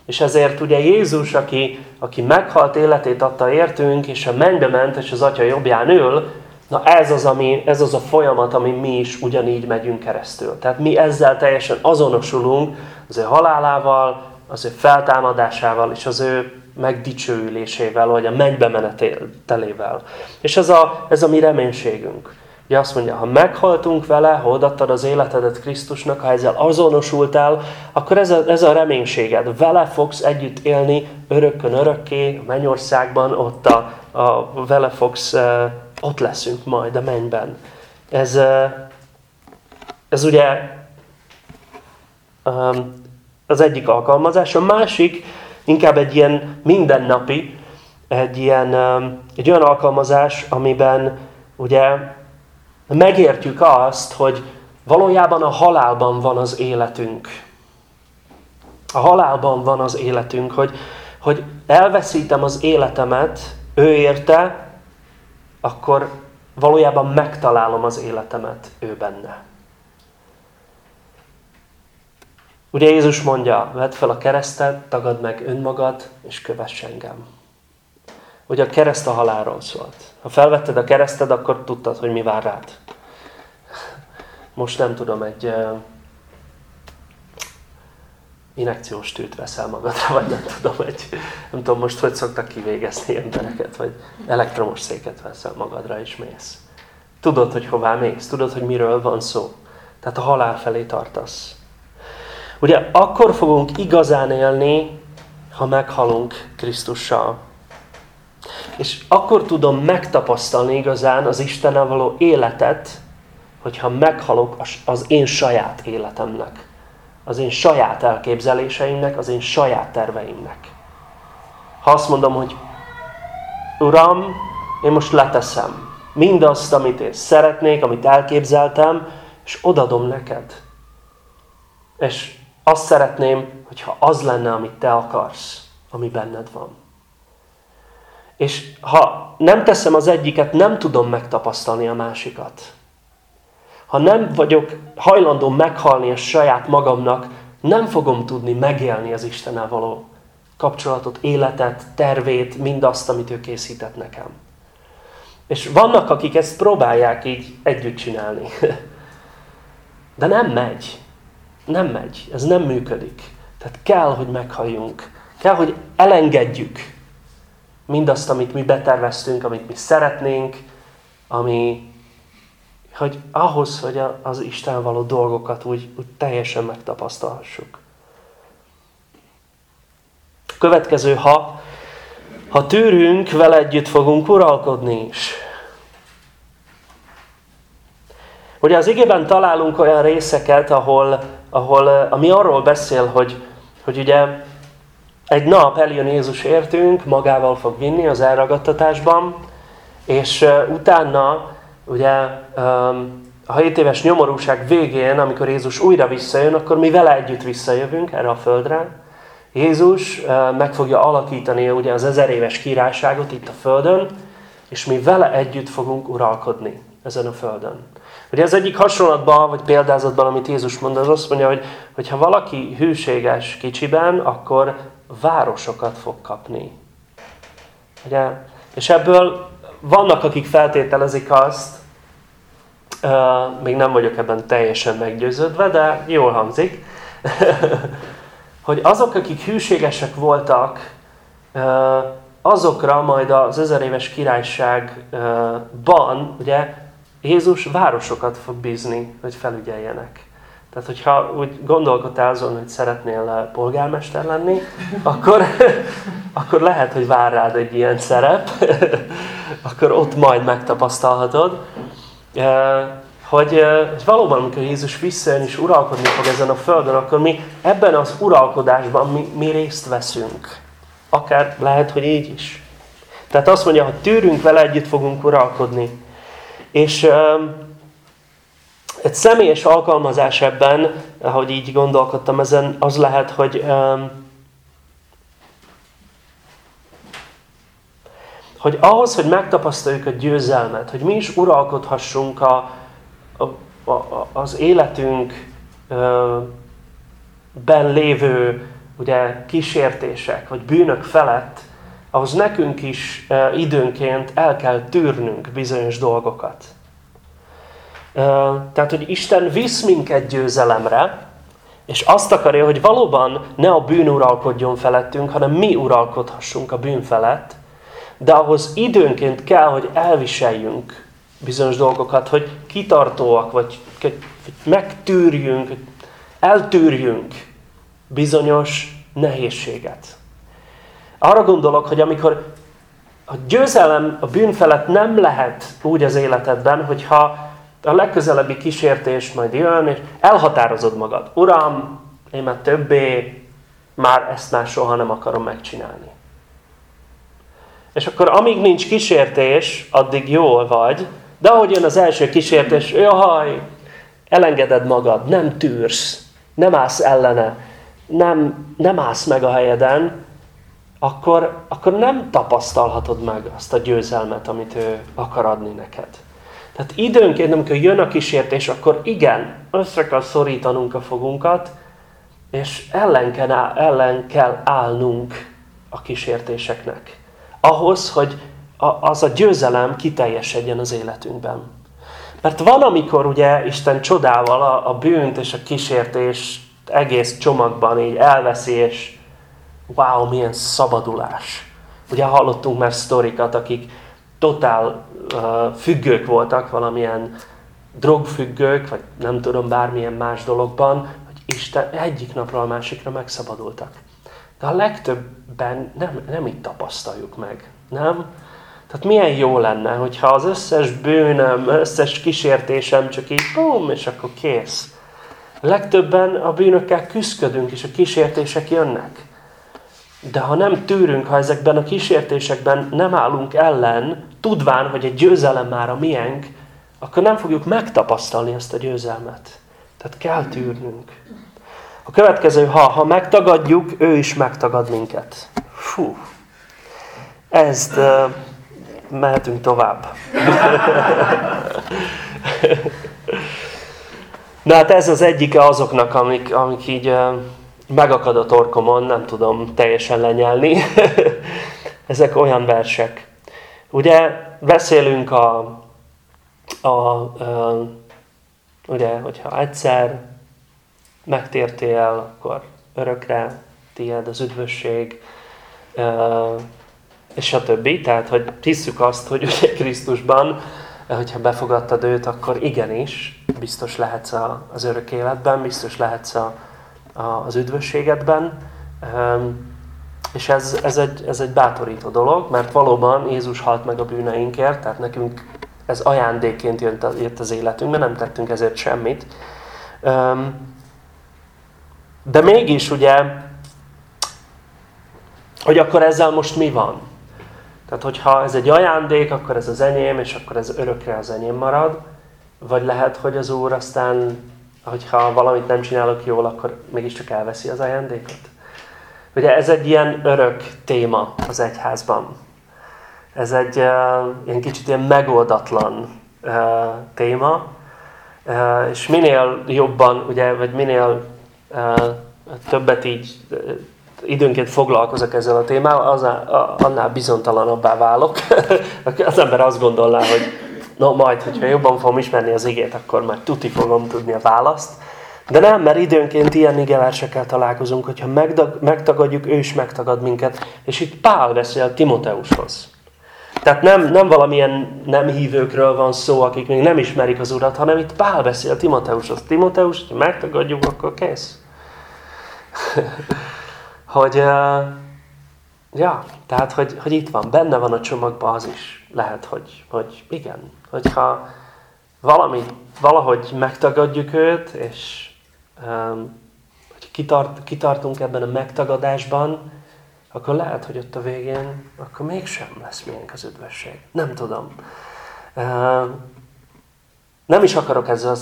és ezért ugye Jézus, aki, aki meghalt életét adta értünk, és a mennybe ment, és az Atya jobbján ül, na ez az, ami, ez az a folyamat, ami mi is ugyanígy megyünk keresztül. Tehát mi ezzel teljesen azonosulunk az ő halálával, az ő feltámadásával, és az ő megdicsőülésével, vagy a mennybe menetelével. És ez a, ez a mi reménységünk. Ugye azt mondja, ha meghaltunk vele, ha odaadtad az életedet Krisztusnak, ha ezzel azonosultál, akkor ez a, ez a reménységed. Vele fogsz együtt élni örökkön örökké, a mennyországban, ott a, a, vele fogsz, ott leszünk majd a mennyben. Ez, ez ugye az egyik alkalmazás. A másik inkább egy ilyen mindennapi, egy, ilyen, egy olyan alkalmazás, amiben ugye megértjük azt, hogy valójában a halálban van az életünk. A halálban van az életünk, hogy, hogy elveszítem az életemet ő érte, akkor valójában megtalálom az életemet ő benne. Ugye Jézus mondja, vedd fel a keresztet, tagad meg önmagad, és kövess engem. Ugye a kereszt a halálról szólt. Ha felvetted a kereszted, akkor tudtad, hogy mi vár rád. Most nem tudom, egy uh, inekciós tűt veszel magadra, vagy nem tudom, egy, nem tudom most, hogy szoktak kivégezni embereket, vagy elektromos széket veszel magadra, és mész. Tudod, hogy hová mész, tudod, hogy miről van szó. Tehát a halál felé tartasz. Ugye akkor fogunk igazán élni, ha meghalunk Krisztussal. És akkor tudom megtapasztalni igazán az Istennel való életet, hogyha meghalok az én saját életemnek, az én saját elképzeléseimnek, az én saját terveimnek. Ha azt mondom, hogy Uram, én most leteszem mindazt, amit én szeretnék, amit elképzeltem, és odadom neked. És azt szeretném, hogyha az lenne, amit te akarsz, ami benned van. És ha nem teszem az egyiket, nem tudom megtapasztalni a másikat. Ha nem vagyok hajlandó meghalni a saját magamnak, nem fogom tudni megélni az Istennel való kapcsolatot, életet, tervét, mindazt, amit ő készített nekem. És vannak, akik ezt próbálják így együtt csinálni. *laughs* De nem megy. Nem megy. Ez nem működik. Tehát kell, hogy meghalljunk. Kell, hogy elengedjük mindazt, amit mi beterveztünk, amit mi szeretnénk, ami, hogy ahhoz, hogy az Isten való dolgokat úgy, úgy teljesen megtapasztalhassuk. Következő, ha, ha tűrünk, vele együtt fogunk uralkodni is. Ugye az igében találunk olyan részeket, ahol, ahol ami arról beszél, hogy, hogy ugye egy nap eljön Jézus értünk, magával fog vinni az elragadtatásban, és utána ugye a 7 éves nyomorúság végén, amikor Jézus újra visszajön, akkor mi vele együtt visszajövünk erre a földre. Jézus meg fogja alakítani ugye az ezer éves királyságot itt a földön, és mi vele együtt fogunk uralkodni ezen a földön. Ugye ez egyik hasonlatban, vagy példázatban, amit Jézus mond, az azt mondja, hogy ha valaki hűséges kicsiben, akkor városokat fog kapni. Ugye? És ebből vannak, akik feltételezik azt, uh, még nem vagyok ebben teljesen meggyőződve, de jól hangzik, *laughs* hogy azok, akik hűségesek voltak, uh, azokra majd az ezer éves királyságban, ugye, Jézus városokat fog bízni, hogy felügyeljenek. Tehát, hogyha úgy gondolkodtál azon, hogy szeretnél eh, polgármester lenni, akkor, *laughs* akkor lehet, hogy vár rád egy ilyen szerep, *laughs* akkor ott majd megtapasztalhatod, eh, hogy, eh, hogy valóban, amikor Jézus visszajön és uralkodni fog ezen a földön, akkor mi ebben az uralkodásban mi, mi részt veszünk. Akár lehet, hogy így is. Tehát azt mondja, hogy tűrünk vele, együtt fogunk uralkodni. És egy személyes alkalmazás ebben, ahogy így gondolkodtam ezen, az lehet, hogy hogy ahhoz, hogy megtapasztaljuk a győzelmet, hogy mi is uralkodhassunk a, a, a, az életünk ben lévő ugye, kísértések, vagy bűnök felett, ahhoz nekünk is időnként el kell tűrnünk bizonyos dolgokat. Tehát, hogy Isten visz minket győzelemre, és azt akarja, hogy valóban ne a bűn uralkodjon felettünk, hanem mi uralkodhassunk a bűn felett, de ahhoz időnként kell, hogy elviseljünk bizonyos dolgokat, hogy kitartóak, vagy hogy megtűrjünk, eltűrjünk bizonyos nehézséget. Arra gondolok, hogy amikor a győzelem a bűn felett nem lehet úgy az életedben, hogyha a legközelebbi kísértés majd jön, és elhatározod magad. Uram, én már többé, már ezt már soha nem akarom megcsinálni. És akkor amíg nincs kísértés, addig jól vagy, de ahogy jön az első kísértés, jaj, elengeded magad, nem tűrsz, nem állsz ellene, nem, nem állsz meg a helyeden, akkor, akkor nem tapasztalhatod meg azt a győzelmet, amit ő akar adni neked. Tehát időnként, amikor jön a kísértés, akkor igen, össze kell szorítanunk a fogunkat, és ellen kell, ellen kell állnunk a kísértéseknek. Ahhoz, hogy az a győzelem kiteljesedjen az életünkben. Mert van, amikor ugye Isten csodával a, a bűnt és a kísértés egész csomagban így elveszi, és wow, milyen szabadulás. Ugye hallottunk már sztorikat, akik totál függők voltak, valamilyen drogfüggők, vagy nem tudom, bármilyen más dologban, hogy Isten egyik napról a másikra megszabadultak. De a legtöbben nem, nem így tapasztaljuk meg, nem? Tehát milyen jó lenne, hogyha az összes bűnöm, összes kísértésem csak így bum, és akkor kész. Legtöbben a bűnökkel küzdködünk, és a kísértések jönnek. De ha nem tűrünk, ha ezekben a kísértésekben nem állunk ellen, tudván, hogy egy győzelem már a miénk, akkor nem fogjuk megtapasztalni ezt a győzelmet. Tehát kell tűrnünk. A következő, ha, ha megtagadjuk, ő is megtagad minket. Fú, ezt uh, mehetünk tovább. Na hát ez az egyike azoknak, amik, amik így uh, megakad a torkomon, nem tudom teljesen lenyelni. *laughs* Ezek olyan versek. Ugye beszélünk a, a, a ugye, hogyha egyszer megtértél, akkor örökre tiéd az üdvösség, és a többi. Tehát, hogy hisszük azt, hogy ugye Krisztusban, hogyha befogadtad őt, akkor igenis, biztos lehetsz az örök életben, biztos lehetsz a, a, az üdvösségedben. És ez, ez, egy, ez egy bátorító dolog, mert valóban Jézus halt meg a bűneinkért, tehát nekünk ez ajándékként jött, jött az életünkben, nem tettünk ezért semmit. De mégis ugye, hogy akkor ezzel most mi van? Tehát, hogyha ez egy ajándék, akkor ez az enyém, és akkor ez örökre az enyém marad. Vagy lehet, hogy az Úr aztán, hogyha valamit nem csinálok jól, akkor mégiscsak elveszi az ajándékot. Ugye ez egy ilyen örök téma az egyházban. Ez egy uh, ilyen kicsit ilyen megoldatlan uh, téma, uh, és minél jobban, ugye, vagy minél többet így időnként foglalkozok ezzel a témával, az, annál bizonytalanabbá válok. *laughs* az ember azt gondolná, hogy no, majd, hogyha jobban fogom ismerni az igét, akkor már tuti fogom tudni a választ. De nem, mert időnként ilyen igeversekkel találkozunk, hogyha megtagadjuk, ő is megtagad minket. És itt Pál beszél Timoteushoz. Tehát nem, nem valamilyen nem hívőkről van szó, akik még nem ismerik az Urat, hanem itt Pál beszél Timoteushoz. Timoteus, ha megtagadjuk, akkor kész. *laughs* hogy, uh, ja, tehát, hogy, hogy itt van, benne van a csomagban az is. Lehet, hogy, hogy igen, hogyha valami, valahogy megtagadjuk őt, és um, hogy kitart, kitartunk ebben a megtagadásban, akkor lehet, hogy ott a végén, akkor mégsem lesz miénk az üdvösség. Nem tudom. Nem is akarok ezzel,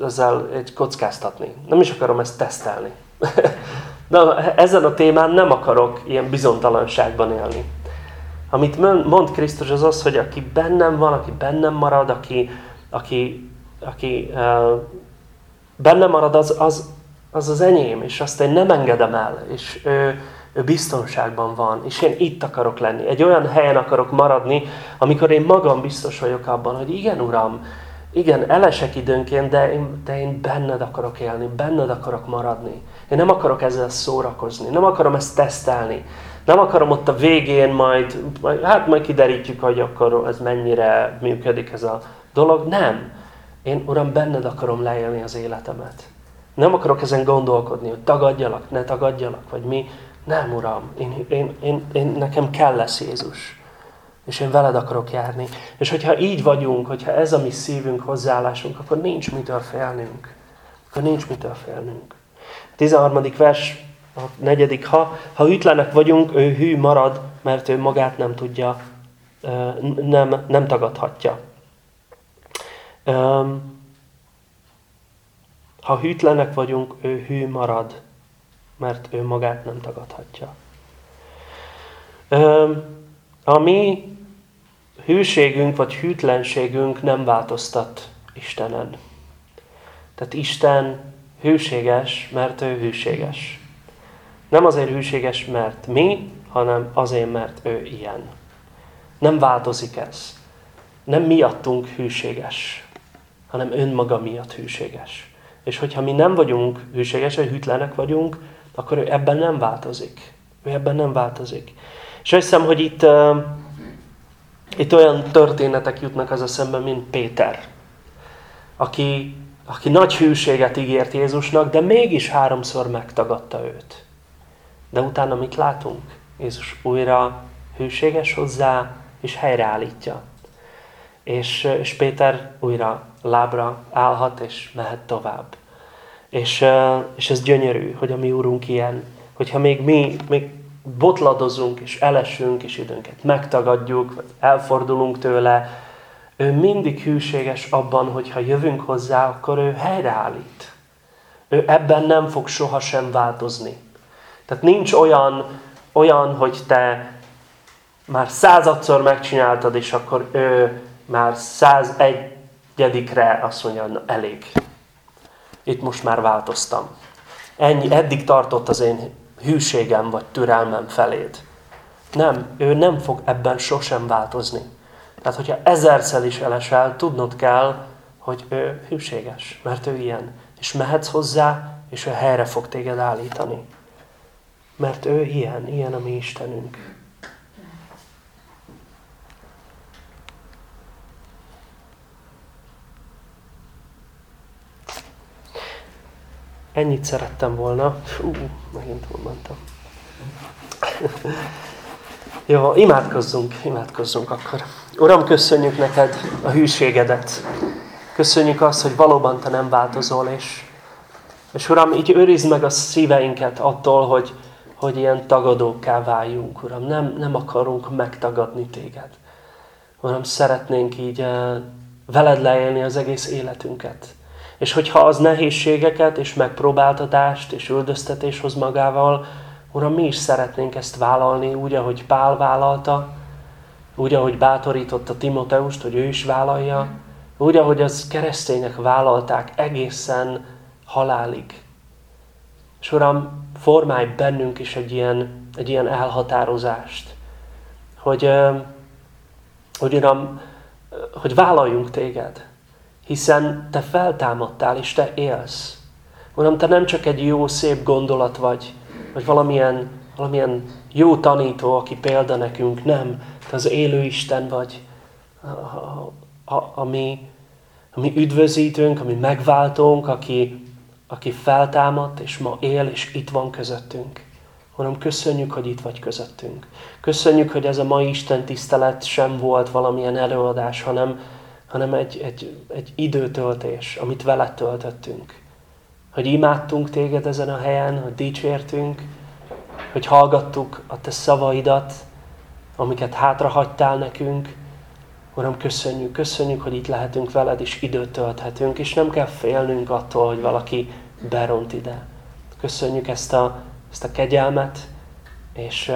ezzel egy kockáztatni. Nem is akarom ezt tesztelni. *laughs* De ezen a témán nem akarok ilyen bizonytalanságban élni. Amit mond Krisztus az az, hogy aki bennem van, aki bennem marad, aki, aki, aki bennem marad, az, az, az az enyém, és azt én nem engedem el, és ő, ő biztonságban van, és én itt akarok lenni. Egy olyan helyen akarok maradni, amikor én magam biztos vagyok abban, hogy igen, Uram, igen, elesek időnként, de én, de én benned akarok élni, benned akarok maradni. Én nem akarok ezzel szórakozni, nem akarom ezt tesztelni. Nem akarom ott a végén majd, hát majd kiderítjük, hogy akkor ez mennyire működik ez a dolog. Nem. Én, Uram, benned akarom leélni az életemet. Nem akarok ezen gondolkodni, hogy tagadjalak, ne tagadjalak, vagy mi. Nem, Uram, én, én, én, én, nekem kell lesz Jézus. És én veled akarok járni. És hogyha így vagyunk, hogyha ez a mi szívünk, hozzáállásunk, akkor nincs mitől félnünk. Akkor nincs mitől félnünk. A 13. vers, a negyedik, ha, ha ütlenek vagyunk, ő hű marad, mert ő magát nem tudja, nem, nem tagadhatja. Ha hűtlenek vagyunk, ő hű marad, mert ő magát nem tagadhatja. A mi hűségünk vagy hűtlenségünk nem változtat Istenen. Tehát Isten hűséges, mert ő hűséges. Nem azért hűséges, mert mi, hanem azért, mert ő ilyen. Nem változik ez. Nem miattunk hűséges, hanem önmaga miatt hűséges. És hogyha mi nem vagyunk hűségesek, hűtlenek vagyunk, akkor ő ebben nem változik. Ő ebben nem változik. És azt hiszem, hogy itt, uh, itt olyan történetek jutnak az eszembe, mint Péter, aki, aki nagy hűséget ígért Jézusnak, de mégis háromszor megtagadta őt. De utána mit látunk? Jézus újra hűséges hozzá, és helyreállítja. És, és Péter újra lábra állhat, és mehet tovább. És, és ez gyönyörű, hogy a mi úrunk ilyen, hogyha még mi még botladozunk, és elesünk, és időnket megtagadjuk, vagy elfordulunk tőle, ő mindig hűséges abban, hogyha jövünk hozzá, akkor ő helyreállít. Ő ebben nem fog sohasem változni. Tehát nincs olyan, olyan, hogy te már századszor megcsináltad, és akkor ő már százegyedikre azt mondja, elég. Itt most már változtam. Ennyi, eddig tartott az én hűségem vagy türelmem feléd. Nem, ő nem fog ebben sosem változni. Tehát, hogyha ezerszer is elesel, tudnod kell, hogy ő hűséges, mert ő ilyen. És mehetsz hozzá, és ő helyre fog téged állítani. Mert ő ilyen, ilyen a mi Istenünk. Ennyit szerettem volna. Fú, megint mondtam. Jó, imádkozzunk, imádkozzunk akkor. Uram, köszönjük neked a hűségedet. Köszönjük azt, hogy valóban te nem változol, és, és Uram, így őrizd meg a szíveinket attól, hogy, hogy ilyen tagadókká váljunk, Uram. Nem, nem akarunk megtagadni téged. Uram, szeretnénk így uh, veled leélni az egész életünket. És hogyha az nehézségeket és megpróbáltatást és üldöztetés hoz magával, Uram, mi is szeretnénk ezt vállalni úgy, ahogy Pál vállalta, úgy, ahogy bátorította Timoteust, hogy ő is vállalja, úgy, ahogy az keresztények vállalták egészen halálig. És Uram, formálj bennünk is egy ilyen, egy ilyen elhatározást, hogy, hogy Uram, hogy vállaljunk téged, hiszen te feltámadtál, és te élsz. Uram, te nem csak egy jó, szép gondolat vagy, vagy valamilyen, valamilyen jó tanító, aki példa nekünk, nem. Te az élő Isten vagy, a, a, a, ami, ami üdvözítőnk, ami megváltónk, aki, aki feltámadt, és ma él, és itt van közöttünk. Uram, köszönjük, hogy itt vagy közöttünk. Köszönjük, hogy ez a mai Isten tisztelet sem volt valamilyen előadás, hanem, hanem egy, egy, egy időtöltés, amit veled töltöttünk. Hogy imádtunk téged ezen a helyen, hogy dicsértünk, hogy hallgattuk a te szavaidat, amiket hátrahagytál nekünk. Uram, köszönjük, köszönjük, hogy itt lehetünk veled, és időt tölthetünk, és nem kell félnünk attól, hogy valaki beront ide. Köszönjük ezt a, ezt a kegyelmet, és,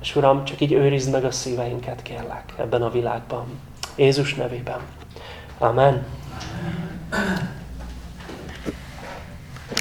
és Uram, csak így őrizd meg a szíveinket, kérlek, ebben a világban. Jézus nevében. Amen.